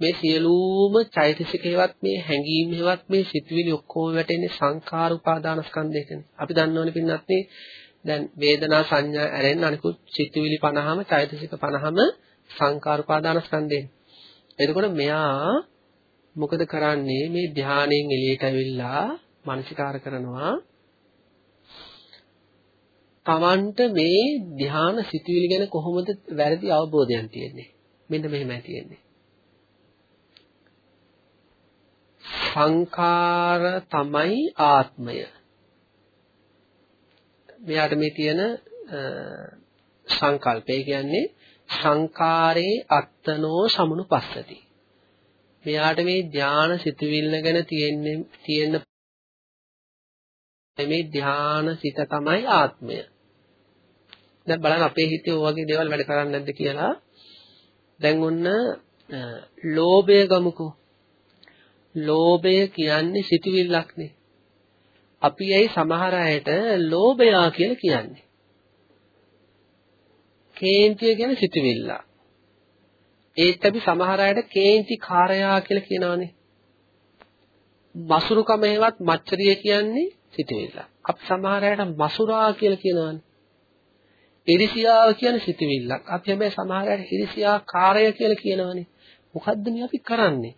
මේ සියලුම චෛතසිකේවත් මේ හැඟීම්හෙවත් මේ සිතුවිලි ඔක්කොම වැටෙන්නේ සංඛාර උපාදානස්කන්ධයකනේ. අපි දන්නවනේ පින්නත් මේ දැන් වේදනා සංඥා ඇරෙන්න අනිකුත් සිතුවිලි 50ම චෛතසික 50ම සංඛාර උපාදානස්කන්ධයෙන්. එතකොට මෙයා මොකද කරන්නේ මේ ධානයෙන් එළියට ඇවිල්ලා මානසිකාර කරනවා තමන්ට මේ ධ්‍යාන සිතුවිලි ගැන කොහොමද වැරදි අවබෝධයක් තියෙන්නේ මෙන්න මෙහෙමයි තියෙන්නේ සංඛාර තමයි ආත්මය. මෙයාට මේ තියෙන සංකල්පය කියන්නේ සංකාරේ අත්තනෝ සමුනුපස්සති. මෙයාට මේ ධාන සිතුවිල්ල ගැන තියෙන්නේ තියෙන මේ ධාන සිත තමයි ආත්මය. දැන් බලන්න අපේ හිතේ ඔය වගේ දේවල් වැඩ කරන්නේ නැද්ද කියලා. දැන් ඔන්න ලෝභය ගමුකෝ. ලෝභය කියන්නේ සිතුවිල්ලක්නේ. අපි ඇයි සමහර අයට ලෝභයා කියලා කියන්නේ? කේන්තිය කියන්නේ සිතුවිල්ල. ඒත් අපි සමහර අයට කේන්ති කාරයා කියලා කියනවානේ. මසුරුකම හේවත් මච්චරිය කියන්නේ සිතුවිල්ල. අපි සමහර අයට මසුරා කියලා කියනවානේ. ඉරිසියාව කියන්නේ සිතුවිල්ලක්. අපි හැබැයි සමහර අයට ඉරිසියා කාරය කියලා කියනවානේ. මොකද්ද මේ අපි කරන්නේ?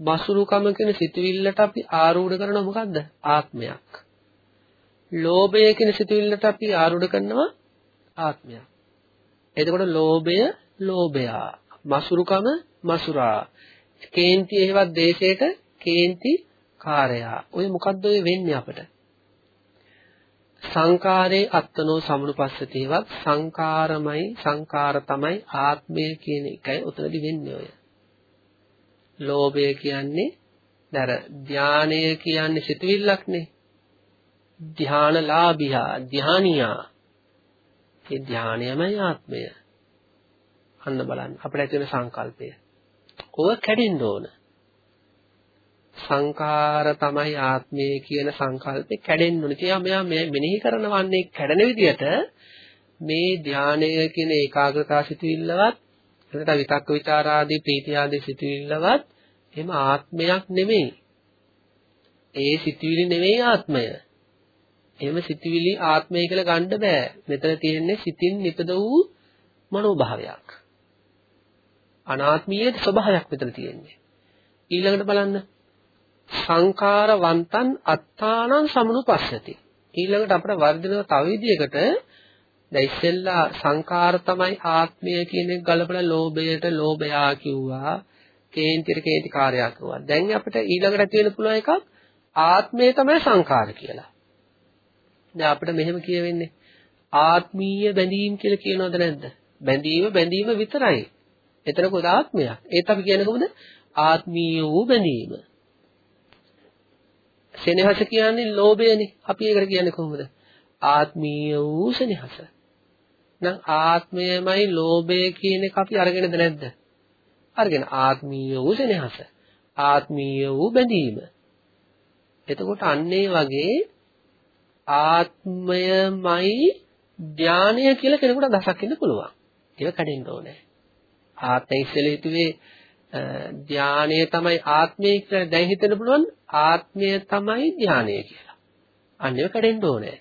මසුරුකම කියන සිතුවිල්ලට අපි ආරූඪ කරනවා මොකද්ද? ආත්මයක්. ලෝභය කියන සිතුවිල්ලට අපි ආරූඪ කරනවා ආත්මයක්. එතකොට ලෝභය ලෝභයා, මසුරුකම මසුරා, කේන්ති එහෙවත් දේශයට කේන්ති කාරයා. ඔය මොකද්ද ඔය වෙන්නේ අපිට? සංකාරේ අත්තනෝ සමනුපස්සතිවත් සංකාරමයි සංකාර තමයි ආත්මය කියන එකයි උතනදි වෙන්නේ ඔය. ලෝභය කියන්නේ දර ධානය කියන්නේ සිතවිල්ලක්නේ. ධානලාභියා ධානියා. ඒ ධානයමයි ආත්මය. අන්න බලන්න අපිට ඇති වෙන සංකල්පය. ඔය කැඩෙන්න ඕන. සංකාර තමයි ආත්මය කියන සංකල්පේ කැඩෙන්න ඕනේ. තියා මෙයා මෙනෙහි කරනවන්නේ කැඩෙන විදිහට මේ ධානය කියන ඒකාග්‍රතාව සිතුවිල්ලවත් එතන විතක්ක ਵਿਚාරාදී ප්‍රීති ආදී සිතුවිල්ලවත් එහෙම ආත්මයක් නෙමෙයි. ඒ සිතුවිලි නෙමෙයි ආත්මය. එහෙම සිතුවිලි ආත්මය කියලා ගන්න බෑ. මෙතන තියෙන්නේ සිතින් නිපද වූ මනෝභාවයක්. අනාත්මීය ස්වභාවයක් මෙතන තියෙන්නේ. ඊළඟට බලන්න සංඛාරවන්තං අත්තානං සමනුපස්සති. ඊළඟට අපිට වර්ධනව තව විදියකට දැන් ඉස්සෙල්ලා සංඛාර තමයි ආත්මය කියන එක ගලපලා ලෝභයට ලෝභයා කිව්වා. කේන්තිර කේන්ති කාර්යයක් කිව්වා. දැන් අපිට ඊළඟට ඇති වෙන්න පුළුවන් එකක් ආත්මය තමයි සංඛාර කියලා. දැන් අපිට මෙහෙම කියවෙන්නේ ආත්මීය බැඳීම් කියලා කියනවද නැද්ද? බැඳීම බැඳීම විතරයි. එතන කොහොද ආත්මයක්? ඒත් අපි කියන්නේ කොහොමද? ආත්මීය වූ බැඳීම. සෙනෙහස කියන්නේ ලෝභයනේ. අපි ඒකට කියන්නේ කොහොමද? ආත්මීය වූ සෙනෙහස. නම් ආත්මයමයි ලෝභය කියන එක අපි අරගෙනද නැද්ද? අරගෙන ආත්මීය වූ සෙනෙහස. ආත්මීය වූ බැඳීම. එතකොට අන්නේ වගේ ආත්මයමයි ධානය කියලා කෙනෙකුට අදහසක් ඉන්න පුළුවන්. ඒක කඩෙන්න ඕනේ. ආත්මය ඉස්සෙල්ලා හිතුවේ ධානය තමයි ආත්මය කියලා දැන් හිතෙන්න පුළුවන් ආත්මය තමයි ධානය කියලා. අන්න ඒක කඩෙන්න ඕනේ.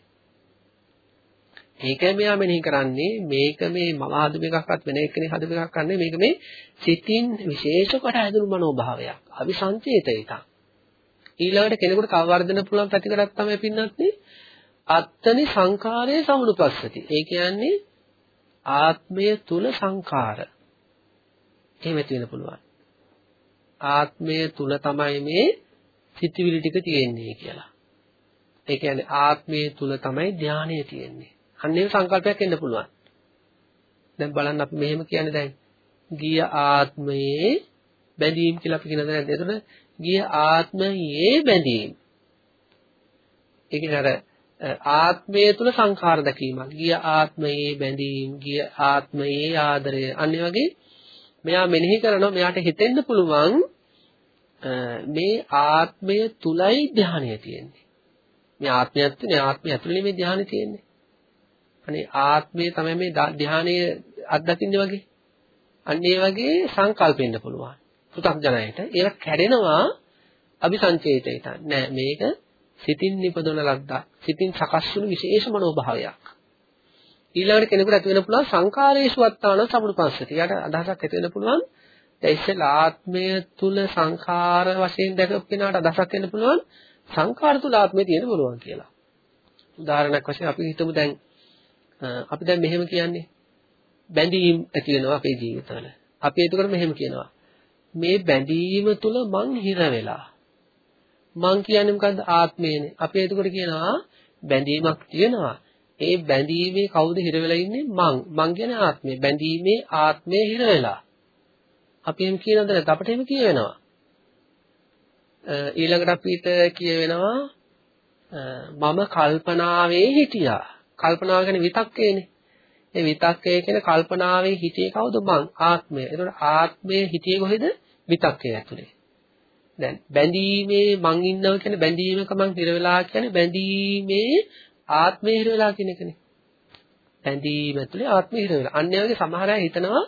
ඒකයි මෙයා මෙනෙහි කරන්නේ මේක මේ මම හදපු එකක්වත් වෙන එක්කෙනෙක් හදපු එකක් කරන්නේ මේක මේ සිතින් විශේෂ කොට හැදුණු මනෝභාවයක්. අවිසංචේතිතක් ඊළඟට කෙනෙකුට කවවර්ධන පුළුවන් පැතිකඩක් තමයි පින්නත් නේ අත්තනි සංඛාරයේ සමුනුපස්සති. ඒ කියන්නේ ආත්මය තුල සංඛාර. එහෙම ඇති වෙන්න පුළුවන්. ආත්මය තුල තමයි මේ සිතිවිලි ටික තියෙන්නේ කියලා. ඒ කියන්නේ ආත්මය තුල තමයි ධානය තියෙන්නේ. අන්න ඒ සංකල්පයක් එන්න පුළුවන්. දැන් බලන්න අපි මෙහෙම කියන්නේ දැන් ගිය ආත්මයේ බැඳීම් කියලා අපි කියනද නැද්ද? එතකොට ගිය ආත්මයේ බැඳීම්. ඒ කියන්නේ අර ආත්මය තුල සංඛාර දැකීමක්. ගිය ආත්මයේ බැඳීම්, ගිය ආත්මයේ ආදරය. අන්න වගේ මෙයා මෙනෙහි කරනවා මෙයාට හිතෙන්න පුළුවන් මේ ආත්මය තුලයි ධානය තියෙන්නේ. මේ ආත්මයත් නේ ආත්මය ඇතුළේ මේ ධානය තියෙන්නේ. අනේ ආත්මය තමයි මේ ධානයේ අත්දකින්නේ වගේ. අන්න ඒ වගේ සංකල්පෙන්න පුළුවන්. පු탁ජනයට ඒක කැඩෙනවා අபிසංචේතයට. නෑ මේක සිතින් නිපදවන ලද්දා. සිතින් සකස් වුණු විශේෂ මනෝභාවයක්. ඊළඟට කෙනෙකුට ඇති වෙන පුළුවන් සංකාරේසු අත්තාන සමුපස්සති. යාට අදහසක් ඇති වෙන්න පුළුවන්. දැන් ඉස්සෙල්ලා ආත්මය තුල සංඛාර වශයෙන් දැකපු කෙනාට අදහසක් වෙන්න පුළුවන් සංඛාර තුල ආත්මය තියෙන පුළුවන් කියලා. උදාහරණයක් වශයෙන් අපි හිතමු දැන් අපි දැන් මෙහෙම කියන්නේ බැඳීම් ඇති වෙනවා අපේ ජීවිතවල. අපි ඒකට මෙහෙම කියනවා. මේ බැඳීම තුල මං හිර වෙලා. මං කියන්නේ මොකද්ද ආත්මයනේ. අපි ඒකට කියනවා බැඳීමක් තියෙනවා. ඒ බැඳීමේ කවුද හිර වෙලා ඉන්නේ? මං. මං කියන්නේ ආත්මය. බැඳීමේ ආත්මය හිර වෙලා. අපි එහෙම කියනද නැත්නම් අපිට එහෙම කියවෙනවා. ඊළඟට අපිට කියවෙනවා මම කල්පනාවේ හිටියා. කල්පනාව කියන්නේ විතක්කේනේ. ඒ විතක්කය කියන කල්පනාවේ හිතේ කවුද මං ආත්මය. ඒතකොට ආත්මය හිතේ කොහෙද? විතක්කේ ඇතුලේ. දැන් බැඳීමේ මං ඉන්නව කියන්නේ බැඳීමක මං හිර වෙලා කියන්නේ බැඳීමේ ආත්මය හිර වෙලා කියන එකනේ. බැඳීම ඇතුලේ ආත්මය හිර වෙලා. අන්න ඒ වගේ සමහර අය හිතනවා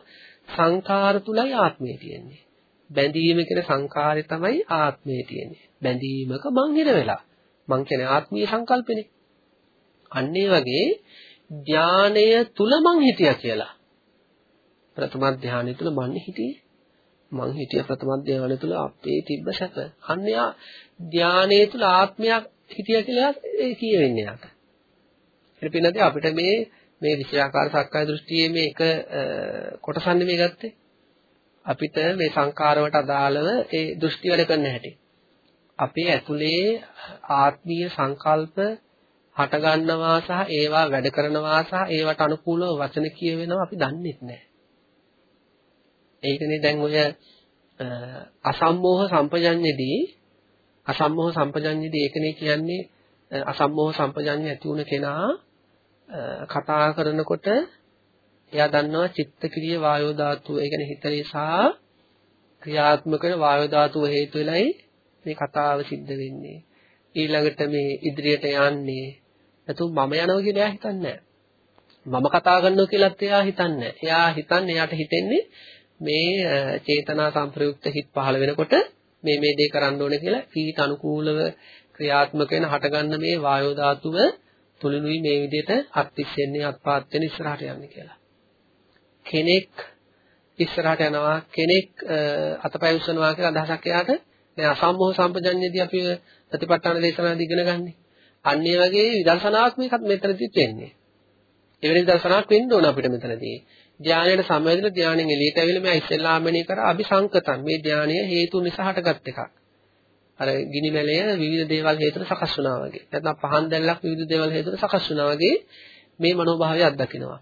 සංඛාර තුලයි ආත්මය තියෙන්නේ. බැඳීම කියන සංඛාරය තමයි ආත්මය තියෙන්නේ. බැඳීමක මං හිර වෙලා. මං කියන්නේ ආත්මීය සංකල්පනේ. අන්න ඒ වගේ ධානය තුල මං හිටියා කියලා. ප්‍රථම ධානය තුල මං හිටියේ. මං හිටිය ප්‍රථම ධානය තුල අපේ තිබ්බ සැප. අන්න යා ධානය තුල ආත්මයක් හිටියා කියලා ඒ කියවෙන්නේ යාට. ඊට පින්නදී අපිට මේ මේ විෂයාකාර සක්කාය දෘෂ්ටියේ මේ එක කොටසක් නෙමෙයි ගත්තේ. අපිට මේ සංකාරවට අදාළව ඒ දෘෂ්ටි වැඩ කරන්න හැටි. අපේ ඇතුලේ ආත්මීය සංකල්ප හට ගන්නවා සහ ඒවා වැඩ කරනවා සහ ඒවට අනුකූලව වචන කියවෙනවා අපි දන්නේ නැහැ. ඒකනේ දැන් ඔය අසම්මෝහ සම්පජඤ්ඤේදී අසම්මෝහ සම්පජඤ්ඤේදී ඒකනේ කියන්නේ අසම්මෝහ සම්පජඤ්ඤය ඇති වුණ කෙනා කතා කරනකොට එයා දන්නවා චිත්තක්‍රිය වායෝ ධාතුව ඒ කියන්නේ හිතේ සහ ක්‍රියාත්මක වෙන වායෝ ධාතුව හේතු වෙලයි මේ කතාව සිද්ධ වෙන්නේ ඊළඟට මේ ඉදිරියට යන්නේ නැතු මම යනවා කියලා එයා හිතන්නේ මම කතා කරනවා කියලාත් එයා හිතන්නේ එයා හිතන්නේ එයාට හිතෙන්නේ මේ චේතනා සංප්‍රයුක්ත හිත් පහළ වෙනකොට මේ මේ දේ කරන්න ඕනේ කියලා ඊට අනුකූලව ක්‍රියාත්මක වෙන හටගන්න මේ වායෝ ධාතුව තුලිනුයි මේ විදිහට අත්තිස්සෙන්නේ අත්පාත් වෙන ඉස්සරහට යන්නේ කියලා. කෙනෙක් ඉස්සරහට යනවා කෙනෙක් අතපය උස්සනවා කියලා අදහසක් එයාට දැන් අසම්මෝහ සම්පජඤ්ඤයේදී අපි ප්‍රතිපත්තන දේශනාවදී ඉගෙන ගන්නේ. අන්න ඒ වගේ විදර්ශනාවක් මේකත් මෙතනදිත් වෙන්නේ. එවැනි දර්ශනාවක් වෙන්න ඕන අපිට මෙතනදී. ධානයට සමවැදෙන ධානයෙන් එළියට ඇවිල්ලා මෙයා ඉස්සෙල්ලාමනේ කර අபிසංකතන් මේ ධානය හේතු නිසා හටගත් එකක්. අර ගිනි මැලය විවිධ දේවල් හේතුව සකස් වුණා වගේ. නැත්නම් පහන් දැල්ලක් විවිධ දේවල් හේතුව සකස් වුණා වගේ මේ මනෝභාවය අත්දකිනවා.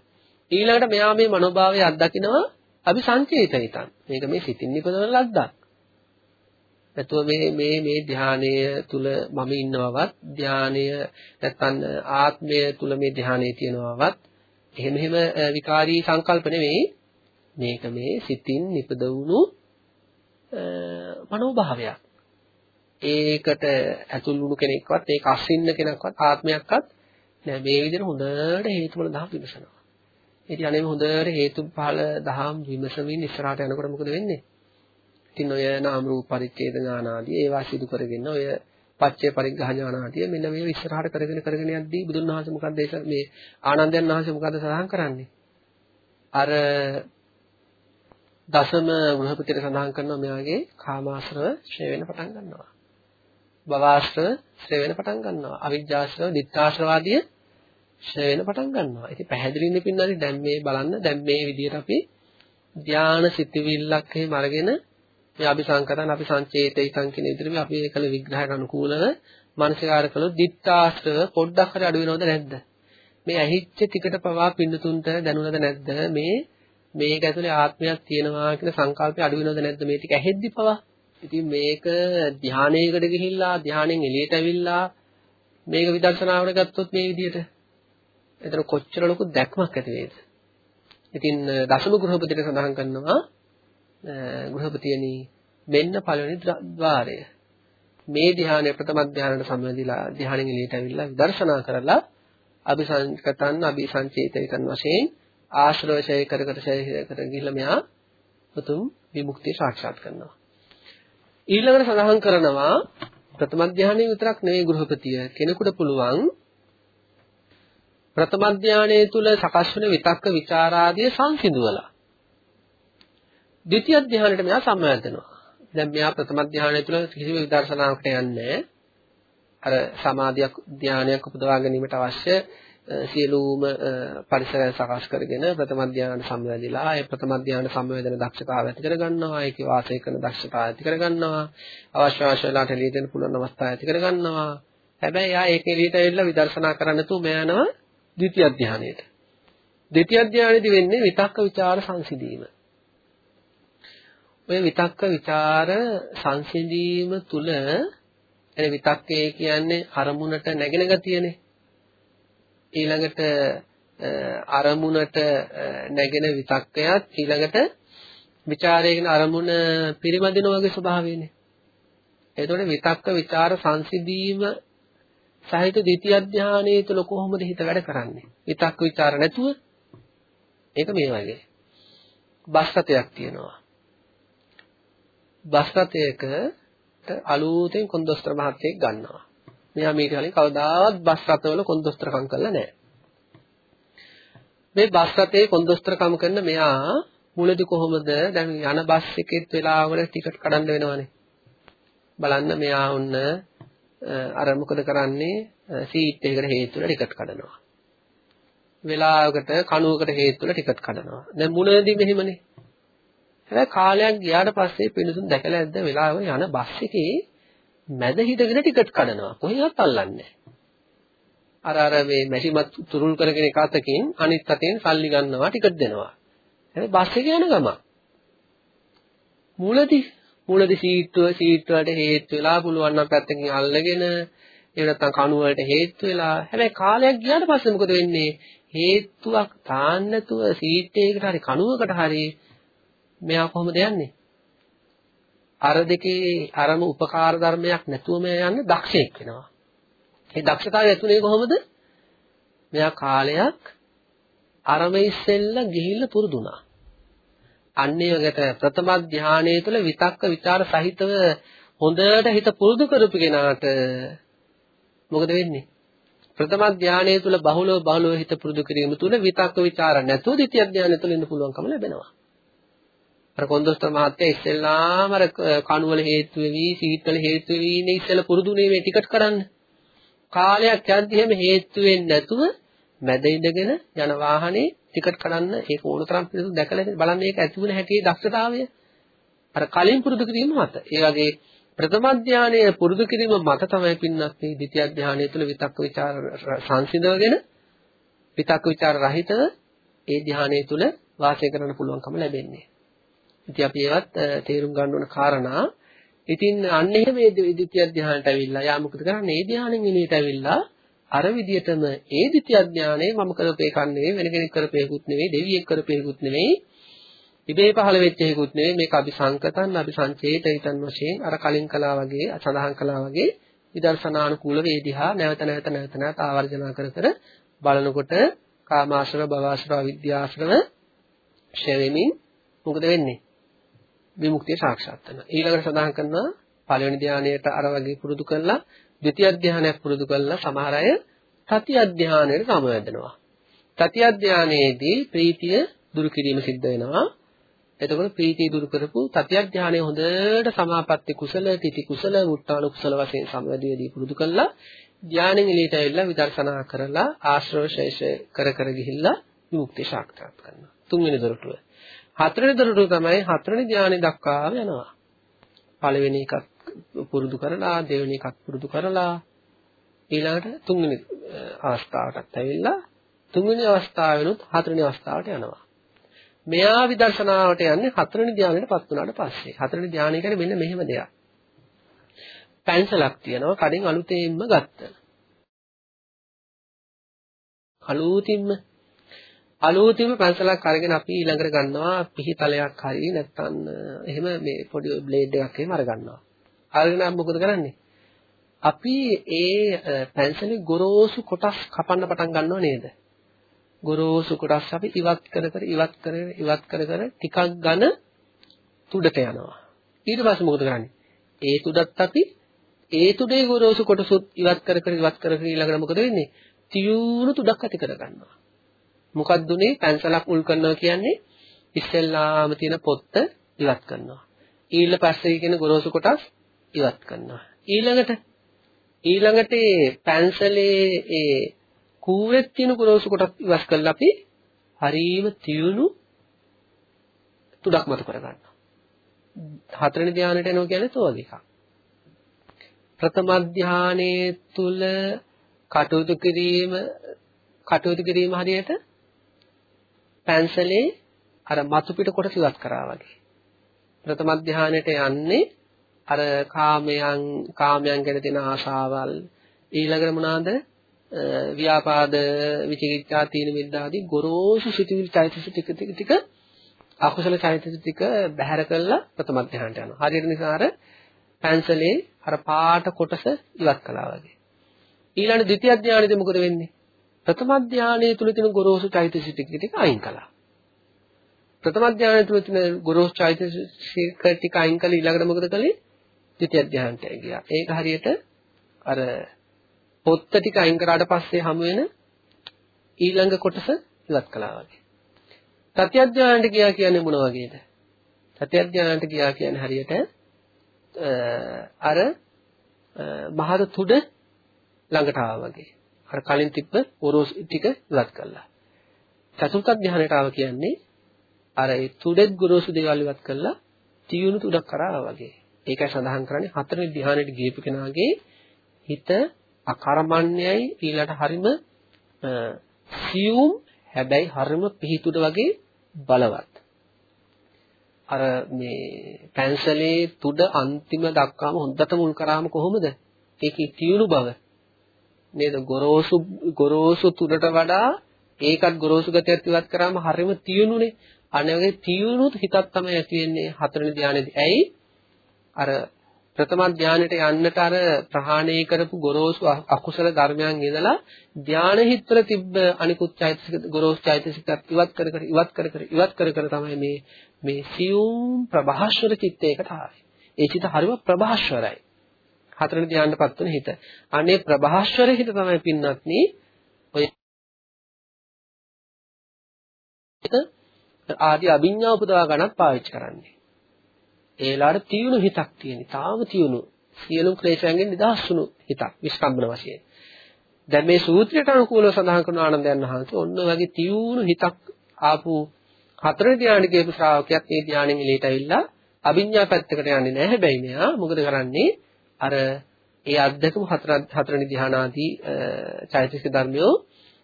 ඊළඟට මෙයා මේ මනෝභාවය අත්දකිනවා අபிසංචේතිතන්. මේක මේ සිතින් නිපදවන ලද්දක්. නැතුව මේ මේ මේ ධානය තුල මම ඉන්නවවත් ධානය නැත්නම් ආත්මය තුල මේ ධානයේ තියෙනවවත් එහෙම එහෙම විකාරී සංකල්ප නෙවෙයි. මේක මේ සිතින් නිපද වුණු මනෝභාවයක්. ඒකට ඇතුල් වුණු කෙනෙක්වත් ඒක අස්සින්න කෙනෙක්වත් ආත්මයක්වත් නෑ. මේ විදිහට හොඳට හේතුඵල දහම් විමසනවා. ඉතින් අනේ හොඳට හේතුඵල දහම් විමසමින් ඉස්සරහට යනකොට මොකද වෙන්නේ? ඉතින් ඔය නාම රූප පරිච්ඡේද ඥාන ආදී ඒවා සිදු කරගෙන ඔය පච්චේ පරිග්‍රහ ඥාන ආදී මෙන්න මේ ඉස්සරහට කරගෙන කරගෙන යද්දී බුදුන් වහන්සේ මොකද්ද මේ ආනන්දයන් වහන්සේ මොකද්ද සඳහන් කරන්නේ? අර දසම ගෘහපතිට සඳහන් කරනවා මෙයාගේ කාමාශ්‍රව ශ්‍රේ වෙන පටන් ගන්නවා. භවආශ්‍රව ශ්‍රේ වෙන පටන් ගන්නවා. අවිජ්ජාශ්‍රව ditthාශ්‍රව ආදී ශ්‍රේ වෙන පටන් ගන්නවා. ඉතින් පැහැදිලිනේ පින්නන්නේ දැන් මේ බලන්න දැන් මේ විදිහට අපි ධානා සිතිවිල්ලක් එහෙම අරගෙන මේ අபிසංකතන අපි සංචේතිතං කියන විදිහට මේ අපි ඒකල විග්‍රහයට අනුකූලව මානසිකාර කළොත් දිත්තාස්ත්‍රව පොඩ්ඩක් හරි අඩු වෙනවද නැද්ද? මේ ඇහිච්ච ටිකට පවා පින්නතුන්ට දැනුණද නැද්ද? මේ මේක ඇතුලේ ආත්මයක් තියෙනවා කියන සංකල්පය අඩු වෙනවද නැද්ද මේ ටික ඇහෙද්දි පවා? ඉතින් මේක ධානයකට ගිහිල්ලා ධානයෙන් එළියට ඇවිල්ලා මේක විදර්ශනාවට ගත්තොත් මේ විදිහට එතන කොච්චර ලොකු දැක්මක් ඇති වේද? ඉතින් දසම ගෘහපතිට සඳහන් කරනවා ගෘහපතියනි මෙන්න පළවෙනි ద్వාරය. මේ ධ්‍යානය ප්‍රථම ධ්‍යානයට සම්බන්ධලා ධ්‍යානෙන් එළියට ඇවිල්ලා විදර්ශනා කරලා අபிසංකතන් අபிසංචේතයන් වශයෙන් ආශ්‍රව ඡය කර කර ඡය කර ගිහිල්ලා මෙයා උතුම් විමුක්තිය සාක්ෂාත් කරනවා. ඊළඟට සඳහන් කරනවා ප්‍රථම ධානයේ විතරක් නෙවෙයි ගෘහපතිය කෙනෙකුට පුළුවන් ප්‍රථම ධානයේ තුල සකස් වෙන විතක්ක ਵਿਚාරාදිය සංසිඳුවලා ද්විතිය ධානයට මෙයා සම්බන්ධ දැන් මෙයා ප්‍රථම ධානය තුළ කිසිම විදර්ශනාවකට යන්නේ අර සමාධියක් ධානයක් උපදවා ගැනීමට අවශ්‍ය සියලුම පරිසරයන් සකස් කරගෙන ප්‍රථම ධානය සම්වැදිලා ඒ ප්‍රථම ධානය සම්වැදෙන දක්ෂතාව ඇති කර ගන්නවා ඒකේ වාසය කරන දක්ෂතාව ඇති කර ගන්නවා අවශ්‍ය අවශ්‍ය වෙලාවට එළියට එන්න පුළුවන් අවස්ථා ඇති කර ගන්නවා හැබැයි යා ඒක එළියට ඇවිල්ලා විදර්ශනා කරන්න තු මෙයා යනවා ද්විතිය ධානයට ද්විතිය ධානයේදී වෙන්නේ විතක්ක ਵਿਚාර සංසිඳීම. ඔය විතක්ක ਵਿਚාර සංසිඳීම තුල එනේ විතක්කේ කියන්නේ අරමුණට නැගෙන ගතියනේ ඊළඟට අරමුණට නැගෙන විතක්කයත් ඊළඟට ਵਿਚාරයෙන් අරමුණ පිරිමදින වගේ ස්වභාවයනේ එතකොට විතක්ක ਵਿਚාර සංසිඳීම සහිත දෙති අධ්‍යානයේ තුල කොහොමද හිත වැඩ කරන්නේ? විතක් විචාර නැතුව ඒක මේ වගේ. බස්සතයක් තියෙනවා. බස් රථයකට අලුතෙන් කොන්දොස්තර මහත්තයෙක් ගන්නවා. මෙයා මේක කලින් කවදාවත් බස් රථවල කොන්දොස්තරකම් කළා නැහැ. මේ බස් රථයේ කොන්දොස්තරකම් කරන මෙයා මුලදී කොහොමද දැන් යන බස් එකෙත් වෙලාවකට ටිකට් කඩන්න වෙනවනේ. බලන්න මෙයා වුණ අර මොකද කරන්නේ සීට් එකකට හේතු වෙලා ටිකට් කඩනවා. වෙලාවකට කණුවකට හේතු වෙලා ටිකට් කඩනවා. දැන් මුලදී මෙහෙමනේ. හැබැයි කාලයක් ගියාට පස්සේ පිළිතුන් දැකලා ඇද්ද වෙලාව යන බස් එකේ මැද හිටගෙන ටිකට් කඩනවා. කොහෙවත් අල්ලන්නේ අර අර මේ මැෂිමත් තුරුල් කරගෙන එක අතකින් අනිත් අතෙන් සල්ලි ගන්නවා ටිකට් දෙනවා. හැබැයි බස් එකේ යන ගම. මූලදී මූලදී සීට්ටුව සීට්ටු වලට හේතු වෙලා පුළුවන් නම් පැත්තකින් අල්ලගෙන එහෙම නැත්නම් කණු වලට හේතු වෙලා හැබැයි කාලයක් ගියාට පස්සේ මොකද වෙන්නේ හේතුවක් තාන්න නැතුව සීට් එකකට හරි කණුවකට හරි මෙයා කොහොමද යන්නේ? අර දෙකේ අරම උපකාර ධර්මයක් නැතුව මෙයා යන්නේ දක්ෂයෙක් වෙනවා. ඒ දක්ෂතාවය ඇතුලේ කොහොමද? මෙයා කාලයක් අරම ඉස්සෙල්ල ගිහිල්ලා පුරුදුනා. අන්නේවකට ප්‍රථම ධානයේ තුල විතක්ක ਵਿਚාර සහිතව හොඳට හිත පුරුදු කරපු කෙනාට මොකද වෙන්නේ? ප්‍රථම ධානයේ තුල බහුලව බහුලව හිත පුරුදු කිරීම තුල විතක්ක ਵਿਚාර නැතුව ද්විතිය ධානය තුල ඉන්න පුළුවන්කම ලැබෙනවා. අර කොන්දොස්තර මහත්තයා ඉස්සෙල්ලාම අර කණුවල හේතු වෙවි සීතල හේතු වෙවි ඉන්නේ ඉස්සෙල්ලා පුරුදුනේ මේ ටිකට් කරන්න. කාලයක් යද්දි හැම හේතු වෙන්නේ නැතුව මැද ඉඳගෙන යන වාහනේ ටිකට් කරන්න ඒක ඕනතරම් පිළිසු දැකලා බලන්න ඒක ඇති වෙන හැටි දක්ෂතාවය. අර කලින් පුරුදු කිරීම මත. ඒ වගේ ප්‍රථම ධානය පුරුදු කිරීම මත තමයි පින්නත් මේ ද්විතිය ධානය තුළ විතක්ක ਵਿਚාර සංසිඳවගෙන විතක්ක ਵਿਚාර රහිතව ඒ ධානය තුළ වාසය කරන්න පුළුවන්කම ලැබෙන්නේ. ඉතින් අපි ඒවත් තේරුම් ගන්න ඕන කාරණා. ඉතින් අන්න එහෙම මේ ද්විතිය ධානයට ඇවිල්ලා යා මොකද කරන්නේ? ඒ ධානයෙන් එළියට ඇවිල්ලා අර විදිහටම ඒ ද්විතිය ධානය මම කරපේ කන් නෙවෙයි වෙන කෙනෙක් කරපේකුත් නෙවෙයි දෙවියෙක් කරපේකුත් නෙවෙයි ඉබේ පහළ වෙච්ච එකකුත් නෙවෙයි මේක අපි සංකතන් අපි සංචේතිතන් වශයෙන් අර කලින් කළා වගේ සඳහන් කළා වගේ විදර්ශනානුකූල වේදිහා නැවත නැවත නැවත නැවත ආවර්ජනා කර කර බලනකොට කාමාශ්‍රව භවශ්‍රව විද්‍යාශ්‍රව ක්ෂය වෙමින් මොකද වෙන්නේ විමුක්තිය සාක්ෂාත් වෙනවා ඊළඟට සඳහන් කරනවා පළවෙනි ධානයට අර වගේ පුරුදු කළා ද්විතිය ධානයක් පුරුදු කළා සමහර අය තතිය ධානයට සමවැදෙනවා තතිය ධානයේදී ප්‍රීතිය දුරු කිරීම සිද්ධ වෙනවා එතකොට ප්‍රීතිය දුරු කරපු තතියක් ධානය හොඳට සමාපatti කුසල, තිති කුසල, උත්තාන කුසල වශයෙන් සමවැදීදී පුරුදු කළා. ධානයෙන් එළියට ඇවිල්ලා විදර්ශනා කරලා ආශ්‍රව ශේෂ කර කර ගිහිල්ලා විමුක්තිය සාක්ෂාත් කරනවා. තුන්වෙනි දොරටුව. හතරවෙනි දොරටුව තමයි හතරවෙනි ධානය දක්වාම යනවා. පළවෙනි එකත් පුරුදු කරලා, දෙවෙනි එකත් පුරුදු කරලා ඊළඟට තුන්වෙනි අවස්ථාවටත් ඇවිල්ලා තුන්වෙනි අවස්ථාවෙනුත් හතරවෙනි අවස්ථාවට යනවා. මෙයා විදර්ශනාවට යන්නේ හතරවෙනි ධානයටපත් වුණාට පස්සේ. හතරවෙනි ධානය කියන්නේ මෙන්න මෙහෙම දෙයක්. පැන්සලක් තියෙනවා කඩෙන් අලුතෙන්ම ගත්ත. අලුතින්ම අලුතින්ම පැන්සලක් අරගෙන අපි ඊළඟට ගන්නවා පිහිතලයක් හරි නැත්නම් එහෙම මේ පොඩි බ්ලේඩ් එකක් එහෙම අරගන්නවා. අරගෙන මොකද කරන්නේ? අපි ඒ පැන්සලේ ගොරෝසු කොටස් කපන්න පටන් ගන්නව නේද? ගොරෝසු කොටස් අපි ඉවත් කර කර ඉවත් කර ඉවත් කර කර ටිකක් ඝන තුඩට යනවා. ඊට පස්සේ මොකද කරන්නේ? ඒ තුඩත් අපි ඒ තුඩේ ගොරෝසු කොටසුත් ඉවත් කර කර ඉවත් කර කර ඊළඟට මොකද වෙන්නේ? තියුණු තුඩක් ඇති කර ගන්නවා. මොකක්ද උනේ? පැන්සලක් උල් කරනවා කියන්නේ ඉස්සෙල්ලාම තියෙන පොත්ත ඉවත් කරනවා. ඊළ පස්සේ කියන ගොරෝසු කොටස් ඉවත් කරනවා. ඊළඟට ඊළඟට පැන්සලේ ඒ කූරෙත් තියෙන ගොරෝසු කොටස් ඉවස් කරලා අපි හරීම තියුණු තුඩක් මත කරගන්නවා. හතරවෙනි ධානයට එනවා කියන්නේ තෝ වගේ එකක්. ප්‍රථම ධානයේ තුල කටයුතු කිරීම කටයුතු කිරීම හරියට පැන්සලේ අර මතු පිට කොටස ඉවත් කරා වගේ. ප්‍රථම ධානයට යන්නේ අර කාමයන් කාමයන් ගැන තියෙන ආශාවල් ඊළඟට මොනවාද ව්‍යාපාද විචිකිච්ඡා තීන මිද්දාදී ගොරෝසු සිතුවිලි චෛතසික ටික ටික ටික අකුසල චෛතසික ටික බැහැර කළා ප්‍රථම ධ්‍යානට යනවා. හරියට නිසා අර පැන්සලේ අර පාට කොටස ඉවත් කළා වගේ. ඊළඟ ද්විතිය ධ්‍යානෙදී මොකද වෙන්නේ? ප්‍රථම ධ්‍යානයේ තුල තියෙන ගොරෝසු චෛතසික ටික ටික අයින් කළා. ප්‍රථම ධ්‍යානයේ තුල තියෙන ගොරෝසු චෛතසික ටික අයින් කළා ඊළඟට මොකද කළේ? ද්විතිය ධ්‍යානට ගියා. ඒක හරියට අර පොත්ත ටික අයින් කරාට පස්සේ හමු වෙන ඊළඟ කොටස ඉවත් කළා වගේ. සත්‍යඥානට ගියා කියන්නේ මොන වගේද? සත්‍යඥානට ගියා කියන්නේ හරියට අර මහර තුඩ ළඟට ආවා වගේ. අර කලින් තිබ්බ ඔරොස් ටික ඉවත් කළා. චතුර්ථ ධ්‍යානයට ආව කියන්නේ අර ඒ තුඩෙත් ගොරෝසු දේවල් ඉවත් කළා තියුණු තුඩක් කරා වගේ. ඒකයි සඳහන් කරන්නේ හතරවෙනි ධ්‍යානෙට ගියපු කෙනාගේ හිත අකර්මණ්‍යයි ඊළඟට හරිම සියුම් හැබැයි හරිම පිහිටුට වගේ බලවත්. අර මේ පැන්සලේ තුඩ අන්තිම දක්වාම හොඳට මුල් කරාම කොහොමද? ඒකේ තියුණු බව නේද? ගොරෝසු ගොරෝසු තුඩට වඩා ඒකත් ගොරෝසු ගතියක් ඉවත් කරාම හරිම තියුණුනේ. අනේ වගේ තියුණු හිතක් තමයි ඇති වෙන්නේ හතරවෙනි ධානයේදී. ඇයි? අර ප්‍රථම ධානයට යන්නට අර ප්‍රහාණය කරපු ගොරෝසු අකුසල ධර්මයන් ඉඳලා ධාන හිතවල තිබ්බ අනිකුත් චෛතසික ගොරෝසු චෛතසිකත් ඉවත් කර කර ඉවත් කර කර ඉවත් කර කර තමයි මේ මේ සියුම් ප්‍රභාස්වර චිත්තයකට ආවේ. ඒ චිත හරිම ප්‍රභාස්වරයි. හතරවෙනි ධානයටපත් වෙන හිත. අනේ ප්‍රභාස්වර හිත තමයි පින්නත්නි ඔය ආදී අභිඥා උපදවා ගන්නත් පාවිච්චි කරන්නේ. ඒ වෙලාවට තියුණු හිතක් තියෙන. තාම තියුණු සියලුම ක්ලේශයන්ගෙන් නිදහස් වුණු හිතක් විස්කම්බන වශයෙන්. දැන් මේ සූත්‍රයට අනුකූලව සඳහන් කරන ආනන්දයන් වහන්සේ ඔන්න වගේ තියුණු හිතක් ආපු හතර ධානයේ කියපු ශ්‍රාවකයක් මේ ධානයෙන් එළියට ඇවිල්ලා අභිඥා පැත්තකට යන්නේ නැහැ. හැබැයි මෙයා මොකද කරන්නේ? අර ඒ අද්දකම හතර හතරනි ධානාදී චෛතසික ධර්මයෝ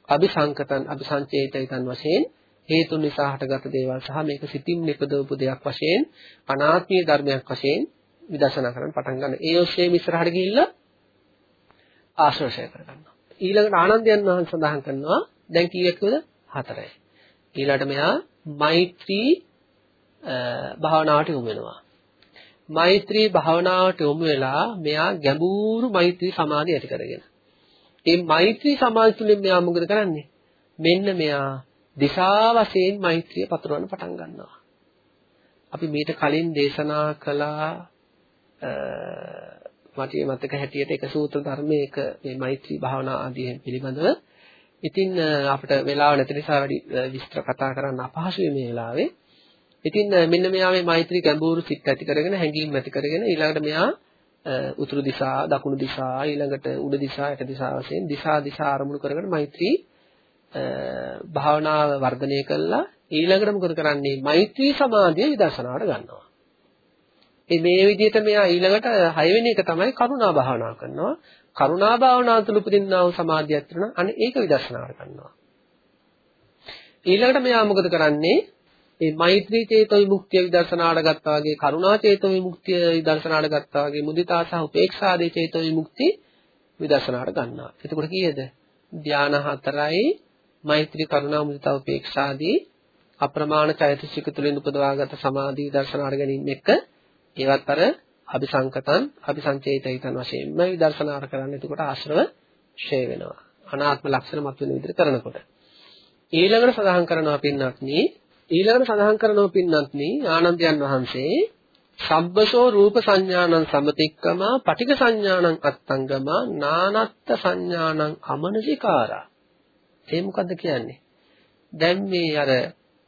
අபிසංකතන් අபிසංචේතිතන් වශයෙන් හේතුන් නිසා හටගත් දේවල් සහ මේක සිතින් නිපදවපු දෙයක් වශයෙන් අනාත්මීය ධර්මයක් වශයෙන් විදර්ශනා කරන්න පටන් ගන්න. ඒ ඔස්සේ ඉස්සරහට ගිහිල්ලා ආශ්‍රය කරගන්නවා. ඊළඟට ආනන්දයන් වහන්සේ සඳහන් කරනවා දැන් කීයකද? හතරයි. ඊළඟට මෙයා මෛත්‍රී භාවනාවට යොමු වෙනවා. මෛත්‍රී භාවනාවට යොමු වෙලා මෙයා ගැඹුරු මෛත්‍රී සමාධිය ඇති කරගෙන. මේ මෛත්‍රී සමාධිය තුළින් මෙයා මොකද කරන්නේ? මෙන්න මෙයා දිශා වශයෙන් මෛත්‍රිය පතුරවන්න පටන් ගන්නවා. අපි මීට කලින් දේශනා කළා මට මතක හැටියට එක සූත්‍ර ධර්මයක මේ මෛත්‍රී භාවනා ආදී පිළිබඳව ඉතින් අපිට වෙලාව නැති නිසා වැඩි විස්තර කතා කරන්න අපහසුයි මේ වෙලාවේ. ඉතින් මෙන්න මෙයා මේ මෛත්‍රී ගැඹුරු සිත් ඇති කරගෙන හැඟීම් ඇති කරගෙන ඊළඟට මෙයා උතුරු දිශා, දකුණු දිශා, ඊළඟට උඩ දිශා, යට දිශා වශයෙන් දිශා දිශා ආරමුණු කරගෙන මෛත්‍රී භාවනාව වර්ධනය කළා ඊළඟට මොකද කරන්නේ මෛත්‍රී සමාධිය විදර්ශනාවට ගන්නවා. ඒ මේ විදිහට මෙයා ඊළඟට හයවෙනි එක තමයි කරුණා භාවනාව කරනවා. කරුණා භාවනාව තුළ උපදින්නා වූ සමාධියක් තියෙනවා. අනේ ඒක විදර්ශනාවට ගන්නවා. ඊළඟට මෙයා මොකද කරන්නේ? මේ මෛත්‍රී චේතෝ විමුක්තිය විදර්ශනාවට ගත්තා වගේ කරුණා චේතෝ විමුක්තිය විදර්ශනාවට ගත්තා වගේ මුදිතා සහ උපේක්ෂාදී චේතෝ විමුක්ති විදර්ශනාවට ගන්නවා. එතකොට කීයද? ධානා හතරයි. මෛත්‍රී කරුණා මුදිතා උපේක්ෂාදී අප්‍රමාණ චෛතසික තුළින් උපදවාගත සමාධි දර්ශනාර ගැනීම එක්ක ඒවත් අර අபிසංකතං අபிසංචේතිතං වශයෙන්ම විදර්ශනාර කරන්න. එතකොට ආශ්‍රව ෂේ වෙනවා. අනාත්ම ලක්ෂණ මතුවෙන විදිහට කරනකොට. ඊළඟට සඳහන් කරනවා පින්නත්නි ඊළඟට සඳහන් කරනවා පින්නත්නි ආනන්දයන් වහන්සේ සබ්බසෝ රූප සංඥානං සමතික්කම පටික සංඥානං අත්තංගම නානත්ත් සංඥානං අමනසිකාරා ඒ මොකද්ද කියන්නේ? දැන් මේ අර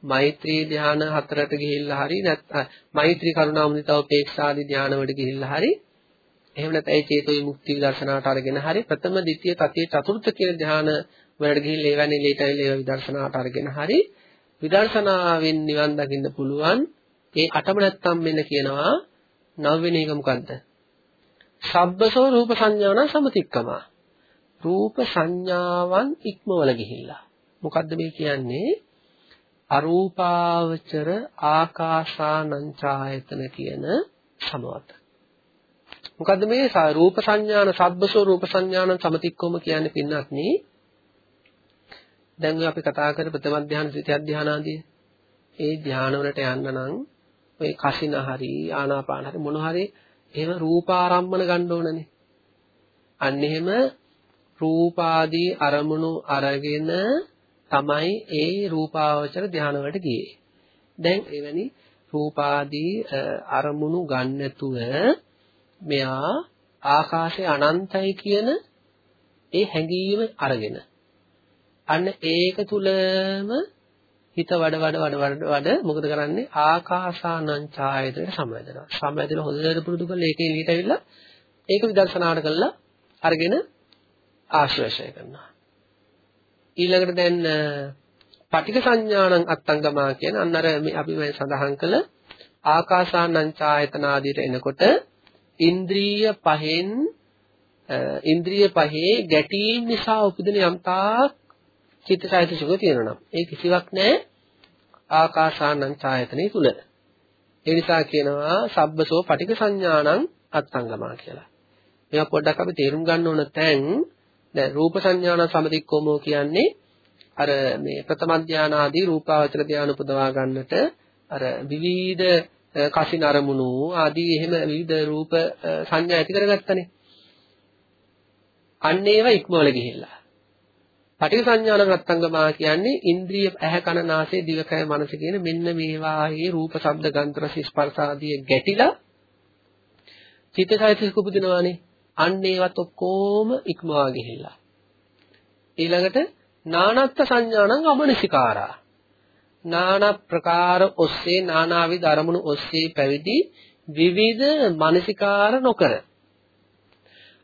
මෛත්‍රී ධ්‍යාන හතරට ගිහිල්ලා හරි නැත්නම් මෛත්‍රී කරුණා මුදිතා උපේක්ෂා ආදී ධ්‍යාන වලට ගිහිල්ලා හරි එහෙම නැත්නම් ඒ චේතෝ විමුක්ති විදර්ශනාට අරගෙන හරි ප්‍රථම ද්විතීය තතිය චතුර්ථ කියන ධ්‍යාන වලට ගිහිල්ලා ඒවැනි ලේටයිල් ඒවා විදර්ශනාට අරගෙන හරි විදර්ශනාවෙන් නිවන් දකින්න පුළුවන් ඒ අටම නැත්තම් මෙන්න කියනවා නවවෙනි එක මොකද්ද? සබ්බසෝ රූප සංඥාන සමතික්කම රූප සංඥාවන් ඉක්මවල ගිහිල්ලා. මොකද්ද මේ කියන්නේ? අරූපාවචර ආකාසානංචායතන කියන සමවත. මොකද්ද මේ රූප සංඥාන සබ්බසෝ රූප සංඥාන සමතික්කම කියන්නේ පින්නත් නේ. දැන් අපි කතා කර ප්‍රථම ධ්‍යාන ද්විතිය ධ්‍යාන ආදී ඒ ධ්‍යාන වලට යන්න නම් ඔය කසින හරි ආනාපාන හරි මොන හරි එහෙම රූපාරම්මන ගන්න ඕනනේ. අන්න එහෙම රූපාදී අරමුණු අරගෙන තමයි ඒ රූපාවචර ධානය වලට ගියේ. දැන් එවැනි රූපාදී අරමුණු ගන්නතුව මෙයා ආකාශය අනන්තයි කියන ඒ හැඟීම අරගෙන අන්න ඒක තුලම හිත වඩ වඩ වඩ වඩ වඩ මොකද කරන්නේ ආකාසානං ඡායතයට සමවැදෙනවා සමවැදෙන හොඳට පුරුදු කරලා ඒකේ එළියට ඇවිල්ලා ඒක විදර්ශනාට කළා අරගෙන ආශ්‍රේෂය කරනවා. ඊළඟට දැන් පටික සංඥානං අත්තංගමා කියන අන්න අර අපි මේ සඳහන් කළ ආකාසානං ඡායතන ආදියට එනකොට ඉන්ද්‍රිය පහෙන් ඉන්ද්‍රිය පහේ ගැටීම් නිසා උපදින යම්තාක් චිත්තචෛතසික තියෙනවා නම් ඒ කිසිවක් නැහැ ආකාසානං ඡායතනෙ තුල. ඒ නිසා කියනවා සබ්බසෝ පටික සංඥානං අත්ංගමා කියලා. මේවා පොඩ්ඩක් අපි තේරුම් ගන්න ඕන තැන් දැන් රූප සංඥාන සමතික්කෝමෝ කියන්නේ අර මේ ප්‍රථම ධාන ආදී රූපාවචර ධාන උපදවා ගන්නට අර විවිධ කසින අරමුණු ආදී එහෙම විවිධ රූප සංඥා ඇති කරගත්තනේ. අන්න ඒවා ඉක්මවල ගිහිල්ලා. පටිඝ සංඥාන රත්ංගමා කියන්නේ ඉන්ද්‍රිය ඇහැ කන නාසය දිවකය මනස කියන මෙන්න මේවායේ රූප ශබ්ද ගන්ධ රස ස්පර්ශ ආදී ගැටිලා චිත්තසයිතික උපදිනවානේ. අන්න ඒවත් ඔක්කොම ඉක්මවා ගිහිල්ලා. ඊළඟට නානත්ත් සංඥානං අමනසිකාරා. නානා ප්‍රකාර ඔස්සේ නානාවිද අරමුණු ඔස්සේ පැවිදි විවිධ මානසිකාර නොකර.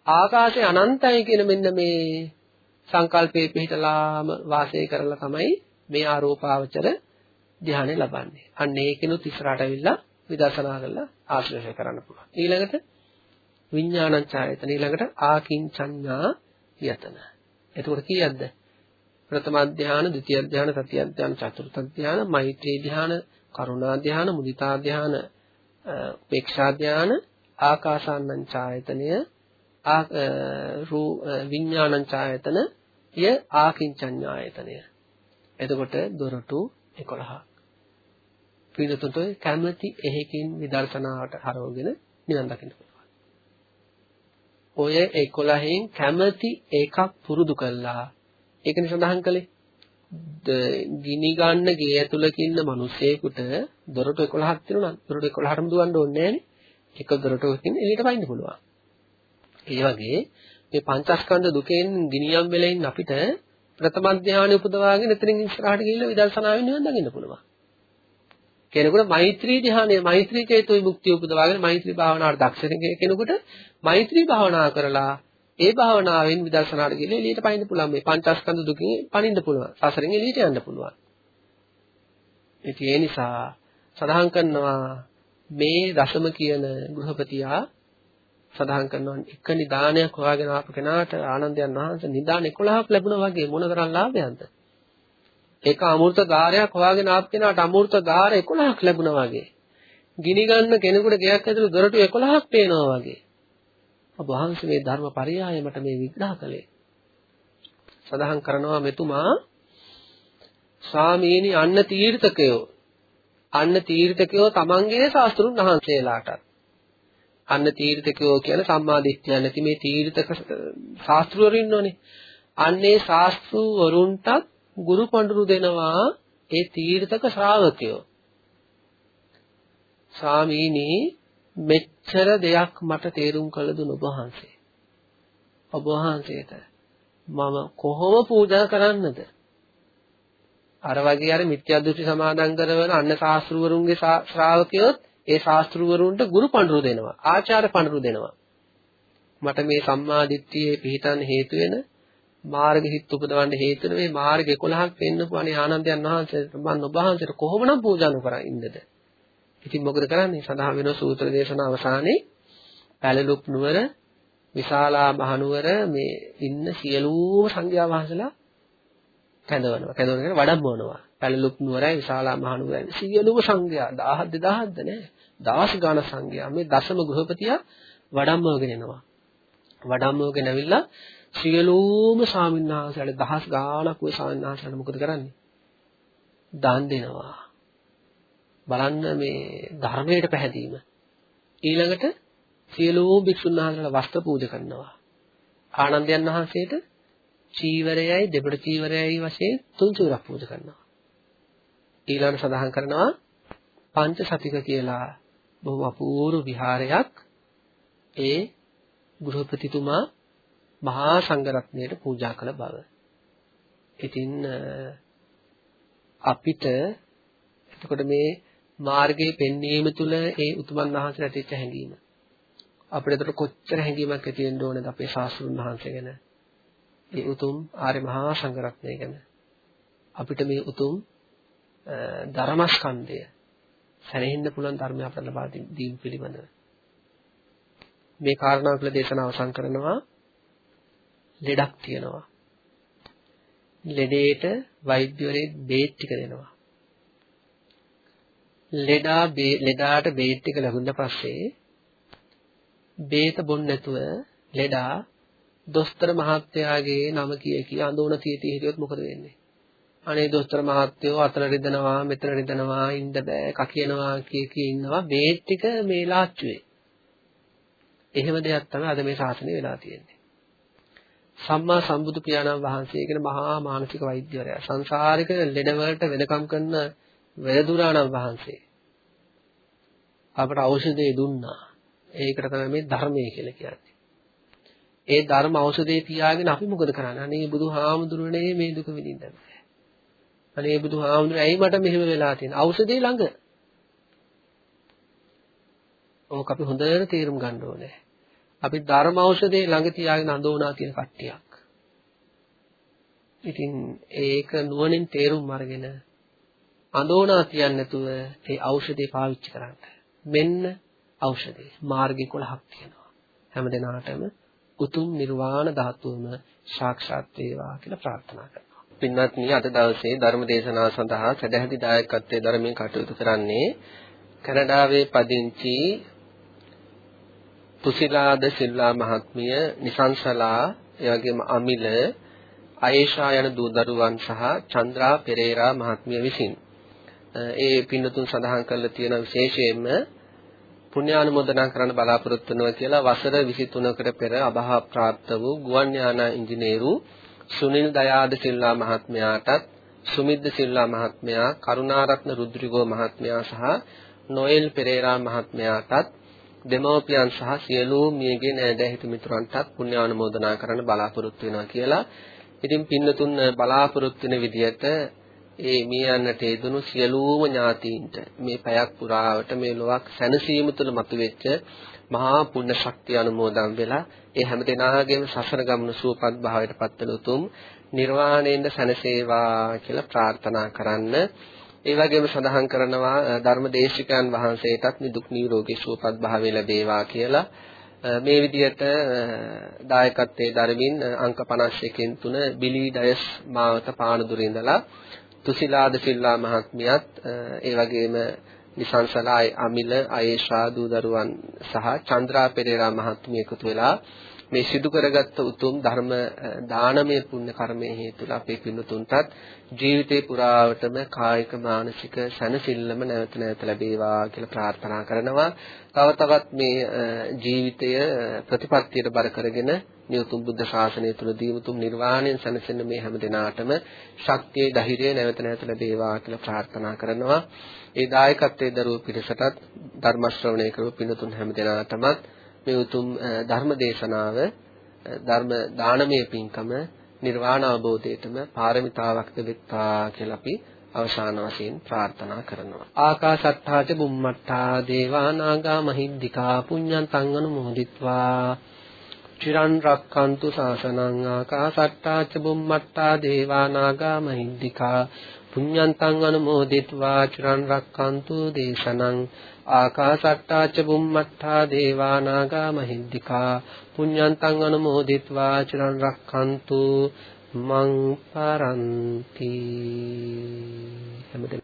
ආකාශය අනන්තයි කියන මෙන්න මේ සංකල්පයේ පිහිටලාම වාසය කරලා තමයි මේ ආරෝපාවචර ධ්‍යානෙ ලබන්නේ. අන්න ඒකිනුත් ඉස්සරහට ඇවිල්ලා විදර්ශනා කරලා ආශ්‍රය කරන්න පුළුවන්. ඊළඟට විඥානං ඡායතන ඊළඟට ආකින්චඤ්ඤා යතන. එතකොට කීයක්ද? ප්‍රථම ධ්‍යාන, ද්විතිය ධ්‍යාන, තතිය ධ්‍යාන, චතුර්ථ ධ්‍යාන, මෛත්‍රී ධ්‍යාන, කරුණා ධ්‍යාන, මුදිතා ධ්‍යාන, උපේක්ෂා ධ්‍යාන, ආකාසානං ඡායතනය, ආ විඥානං ඡායතන ය ආකින්චඤ්ඤායතනය. එතකොට දොරටු 11ක්. පිළිතුරට කැමැති එහෙකින් විදර්ශනාවට හරවගෙන නිවන් දකින්න පුළුවන්. ඔය 11න් කැමැති එකක් පුරුදු කළා. ඒකනේ සඳහන් කළේ. ගිනි ගන්න ගේ ඇතුළක ඉන්න මිනිස්සෙකුට දොරටු 11ක් තියෙනවා. දොරටු 11ටම දුවන්න ඕනේ නෑනේ. එක දොරටුවකින් එළියට පයින්න පුළුවන්. ඒ වගේ මේ පංචස්කන්ධ දුකෙන් ගිනියම් වෙලා ඉන්න අපිට ප්‍රථම ධානය උපදවාගෙන එතනින් ඉස්සරහට ගිහිල්ලා විදර්ශනාවෙන් නිවන් දකින්න පුළුවන්. කෙනෙකුට මෛත්‍රී ධානය මෛත්‍රී චේතෝ විමුක්තිය උපදවාගෙන මෛත්‍රී භාවනාවට දක්ෂ කෙනෙකුට මෛත්‍රී භාවනා කරලා ඒ භාවනාවෙන් විදර්ශනාවට ගිහිල්ලා එළියට පනින්න පුළුවන් මේ පංචස්කන්ධ දුකින් පනින්න පුළුවන්. සසරෙන් එළියට යන්න පුළුවන්. ඉතින් ඒ නිසා සඳහන් කරනවා මේ දශම කියන ගෘහපතියා සඳහන් කරනවා එක නිදානයක් හොයාගෙන ආපු කෙනාට ආනන්දයන් වහන්සේ නිදාන 11ක් ලැබුණා වගේ මොනතරම් ලාභයක්ද? ඒක අමෘත ධාරයක් හොයාගෙන ආපු කෙනාට අමෘත ධාර 11ක් ලැබුණා වගේ. ගිනි ගන්න කෙනෙකුට ගෙයක් ඇතුළේ දොරටු 11ක් පේනවා වගේ. ඔබ වහන්සේ මේ ධර්ම පරියාය මට මේ විග්‍රහ කළේ. සඳහන් කරනවා මෙතුමා ස්වාමීනි අන්න තීර්ථකයෝ අන්න තීර්ථකයෝ තමන්ගේ ශාස්ත්‍රුන් වහන්සේලාටත් අන්න තීර්ථකයෝ කියන සම්මාදිට්ඨිය නැති මේ තීර්ථක ශාස්ත්‍රවරු ඉන්නෝනේ. අන්නේ ශාස්ත්‍රවරුන්ටත් ගුරු පඬුරු දෙනවා ඒ තීර්ථක ශ්‍රාවකයෝ. ස්වාමීනි මෙච්චර දෙයක් මට තේරුම් කළ දුන ඔබ වහන්සේ. ඔබ වහන්සේට මම කොහොම පූජා කරන්නද? අර වගේ අර මිත්‍යා දෘෂ්ටි සමාදන් කරන අන්න ශාස්ත්‍රවරුන්ගේ ශ්‍රාවකයොත් ඒ ශාස්ත්‍රවරුන්ට ගුරු පඬුරු දෙනවා ආචාර්ය පඬුරු දෙනවා. මට මේ සම්මා දිට්ඨියේ පිහිටන්න හේතු වෙන මාර්ග හිත් උපදවන්න හේතු වෙන මේ මාර්ග 11ක් පෙන්නපු අනේ ආනන්දයන් වහන්සේ මම ඔබ වහන්සේට කොහොමනම් පූජා නොකර ඉන්නද? ඉතින් මොකද කරන්නේ? සඳහන් වෙන සූත්‍ර දේශනා අවසානයේ පැලලුක් නුවර විශාලා මහනුවර මේ ඉන්න සියලුම සංඝයා වහන්සේලා කැඳවනවා. කැඳවන වඩම්මවනවා. පැලලුක් නුවරයි විශාලා මහනුවරයි. සියලුම සංඝයා 1000 2000ද නෑ. දවස් ගාන සංඝයා. මේ දසම ගෘහපතියා වඩම්මවගෙන එනවා. වඩම්මවගෙන ඇවිල්ලා සියලුම ස්වාමින්වහන්සේලා දහස් ගාණක් ওই ස්වාමින්වහන්සේලා මොකද කරන්නේ? දන් දෙනවා. බලන්න මේ ධර්මයට පැහැදීම. ඊළඟට සියලුම භික්ෂුන් වහන්සේලා වස්ත්‍ර පූජා කරනවා. ආනන්දයන් වහන්සේට චීවරයයි දෙබඩ චීවරයයි වශයෙන් තුන් චූරක් පූජා කරනවා. ඊළඟ සඳහන් කරනවා පංච සතික කියලා බොහොම අපූර්ව විහාරයක් ඒ ගෘහපතිතුමා මහා සංඝරත්නයට පූජා කළ බව. ඉතින් අපිට එතකොට මේ මාර්ගයේ පෙන්වීම තුළ ඒ උතුමන් වහන්සේට ඇතිවෙච්ච හැඟීම. අපිට එතකොට කොච්චර හැඟීමක් ඇති වෙන්න ඕනද අපේ ශාස්ත්‍රුන් වහන්සේ ගැන? ඒ උතුම් ආර්ය මහා සංඝරත්නය ගැන. අපිට මේ උතුම් ධර්මස්කන්ධය සැලෙන්න පුළුවන් ධර්මය අපට ලබා දීම පිළිබඳව මේ කාරණාව කියලා දේශනාව අවසන් කරනවා ලෙඩක් තියෙනවා. ලෙඩේට වෛද්‍යවරයෙක් බේත් ටික දෙනවා. ලෙඩා ලෙඩාට බේත් ටික ලැබුණ පස්සේ බේත බොන්න නැතුව ලෙඩා දොස්තර මහත්තයාගේ නම කිය කී අඳුන තියටි හිටියොත් මොකද වෙන්නේ? අනේ දොස්තර මහත්තයෝ අතන රිදෙනවා මෙතන රිදෙනවා ඉන්න බෑ කකියනවා කිය කී ඉන්නවා බේත් ටික මේ ලාච්චුවේ. එහෙම දෙයක් තමයි අද මේ ශාසනය වෙලා තියෙන්නේ. සම්මා සම්බුදු පියාණන් වහන්සේ කියන මහා මානසික වෛද්‍යවරයා සංසාරික ලෙඩවලට වෙනකම් කරන වෙදදුරාණන් වහන්සේ අපට ඖෂධය දුන්නා. ඒකට තමයි මේ ධර්මය කියලා කියන්නේ. ඒ ධර්ම ඖෂධේ තියාගෙන අපි මොකද කරන්නේ? අනේ බුදුහාමුදුරනේ මේ දුක විඳින්න බෑ. අනේ බුදුහාමුදුරනේ ඇයි මට මෙහෙම වෙලා තියෙන්නේ? ඖෂධේ ළඟ. ඕක අපි හොඳට තේරුම් ගන්න ඕනේ. අපි ධර්ම ඖෂධේ ළඟ තියාගෙන අඳෝනා තියෙන කට්ටියක්. ඉතින් ඒක නුවණින් තේරුම් අරගෙන අඳෝනා තියන්නේ නැතුව ඒ ඖෂධේ පාවිච්චි කරන්න. මෙන්න ඖෂධේ. මාර්ග 11ක් තියෙනවා. හැම දිනාටම උතුම් නිර්වාණ ධාතුවම සාක්ෂාත් වේවා කියලා ප්‍රාර්ථනා කරනවා. පින්වත්නි අද දවසේ ධර්ම දේශනාව සඳහා සදැහැති දායකත්වයේ ධර්මයෙන් කටයුතු කරන්නේ කැනඩාවේ පදිංචි තුසිලාද සිල්ලා මහත්මිය නිසංසලා එවැගේම අමිල අයේෂා යන දූ දරුවන් සහ චන්ද්‍රා පෙරේරා මහත්මිය විසින්. ඒ පින්නතුන් සඳහන් කරලා තියෙන විශේෂයෙන්ම පුණ්‍යානුමෝදනා කරන්න බලාපොරොත්තු වෙනවා කියලා වසර 23කට පෙර අභා ප්‍රාප්ත වූ ගුවන් යානා ඉංජිනේරු සුනිල් දයාද සිල්ලා මහත්මයාටත් සුමිද්ද සිල්ලා මහත්මයා කරුණාරත්න රුද්‍රිගෝ මහත්මයා සහ නොයෙල් පෙරේරා මහත්මයාටත් දෙමව්පියන් සහ සියලු මියගේ නෑදෑ හිත මිතුරන්ටත් පුණ්‍යානුමෝදනා කරන්න බලාපොරොත්තු වෙනවා කියලා. ඉතින් පින්නතුන් බලාපොරොත්තු වෙන විදිහට ඒ මිය යන්නට යෙදුණු සියලුම ඥාතීන්ට මේ පැයක් පුරාවට මේ ලොවක් සැනසීම තුළ මතුවෙච්ච මහා පුණ්‍ය ශක්තිය අනුමෝදන් වෙලා ඒ හැම දිනාගේම සසර ගමන සුවපත් භාවයට පත්වන උතුම් නිර්වාණයෙන්ද සැනසේවා කියලා ප්‍රාර්ථනා කරන්න. ඒ වගේම සඳහන් කරනවා ධර්මදේශිකයන් වහන්සේටත් නිදුක් නිරෝගී සුවපත් භාවය ලැබේවා කියලා. මේ විදිහට දායකත්වයේ දරමින් අංක 51කින් 3 බිලී ඩයස් මාවත පානදුරේ ඉඳලා තුසිලාද සිල්ලා මහත්මියත් ඒ වගේම නිසංසලා අමිල අයේෂා දූ දරුවන් සහ චන්ද්‍රා පෙරේරා මහත්මිය එකතු වෙලා මේ සිදු කරගත්ත උතුම් ධර්ම දානමය පුණ්‍ය කර්මයේ හේතුලා අපේ පින්තුන්ටත් ජීවිතේ පුරාවටම කායික මානසික සැනසෙල්ලම නැවත නැවත ලැබේවා කියලා ප්‍රාර්ථනා කරනවා. තව තවත් මේ ජීවිතය ප්‍රතිපත්තියට බර කරගෙන මේ උතුම් බුද්ධ ශාසනය තුලදී උතුම් නිර්වාණයෙන් සැනසෙන්න මේ හැම දිනාටම ශක්තිය ධෛර්යය නැවත නැවත ලැබේවා කියලා ප්‍රාර්ථනා කරනවා. ඒ දායකත්වයේ දරුවෝ පිරිසටත් ධර්ම ශ්‍රවණය කරපු පින්තුන් හැම දිනාටමත් මේ උතුම් ධර්ම දේශනාව ධර්ම දානමය පින්කම නිර්වාණ අවබෝධයටම පාරමිතාවක්ද වෙත්තා කියලා අපි අවසාන වශයෙන් ප්‍රාර්ථනා කරනවා. ආකාශත්තා ච බුම්මත්තා දේවා නාග මහිද්దికා පුඤ්ඤන්තං අනුමෝදිත්වා චිරන් රක්칸තු සාසනං ආකාශත්තා ච බුම්මත්තා දේවා නාග මහිද්దికා පුඤ්ඤන්තං අනුමෝදිත්වා චිරන් රක්칸තු දේශනං ආකාසට්ටා ච බුම්මත්තා දේවා නාග මහිද්దికා පුඤ්ඤන්තං අනුමෝදිත්වා චිරන් රක්ඛන්තු මං පරන්ති හැමදෙම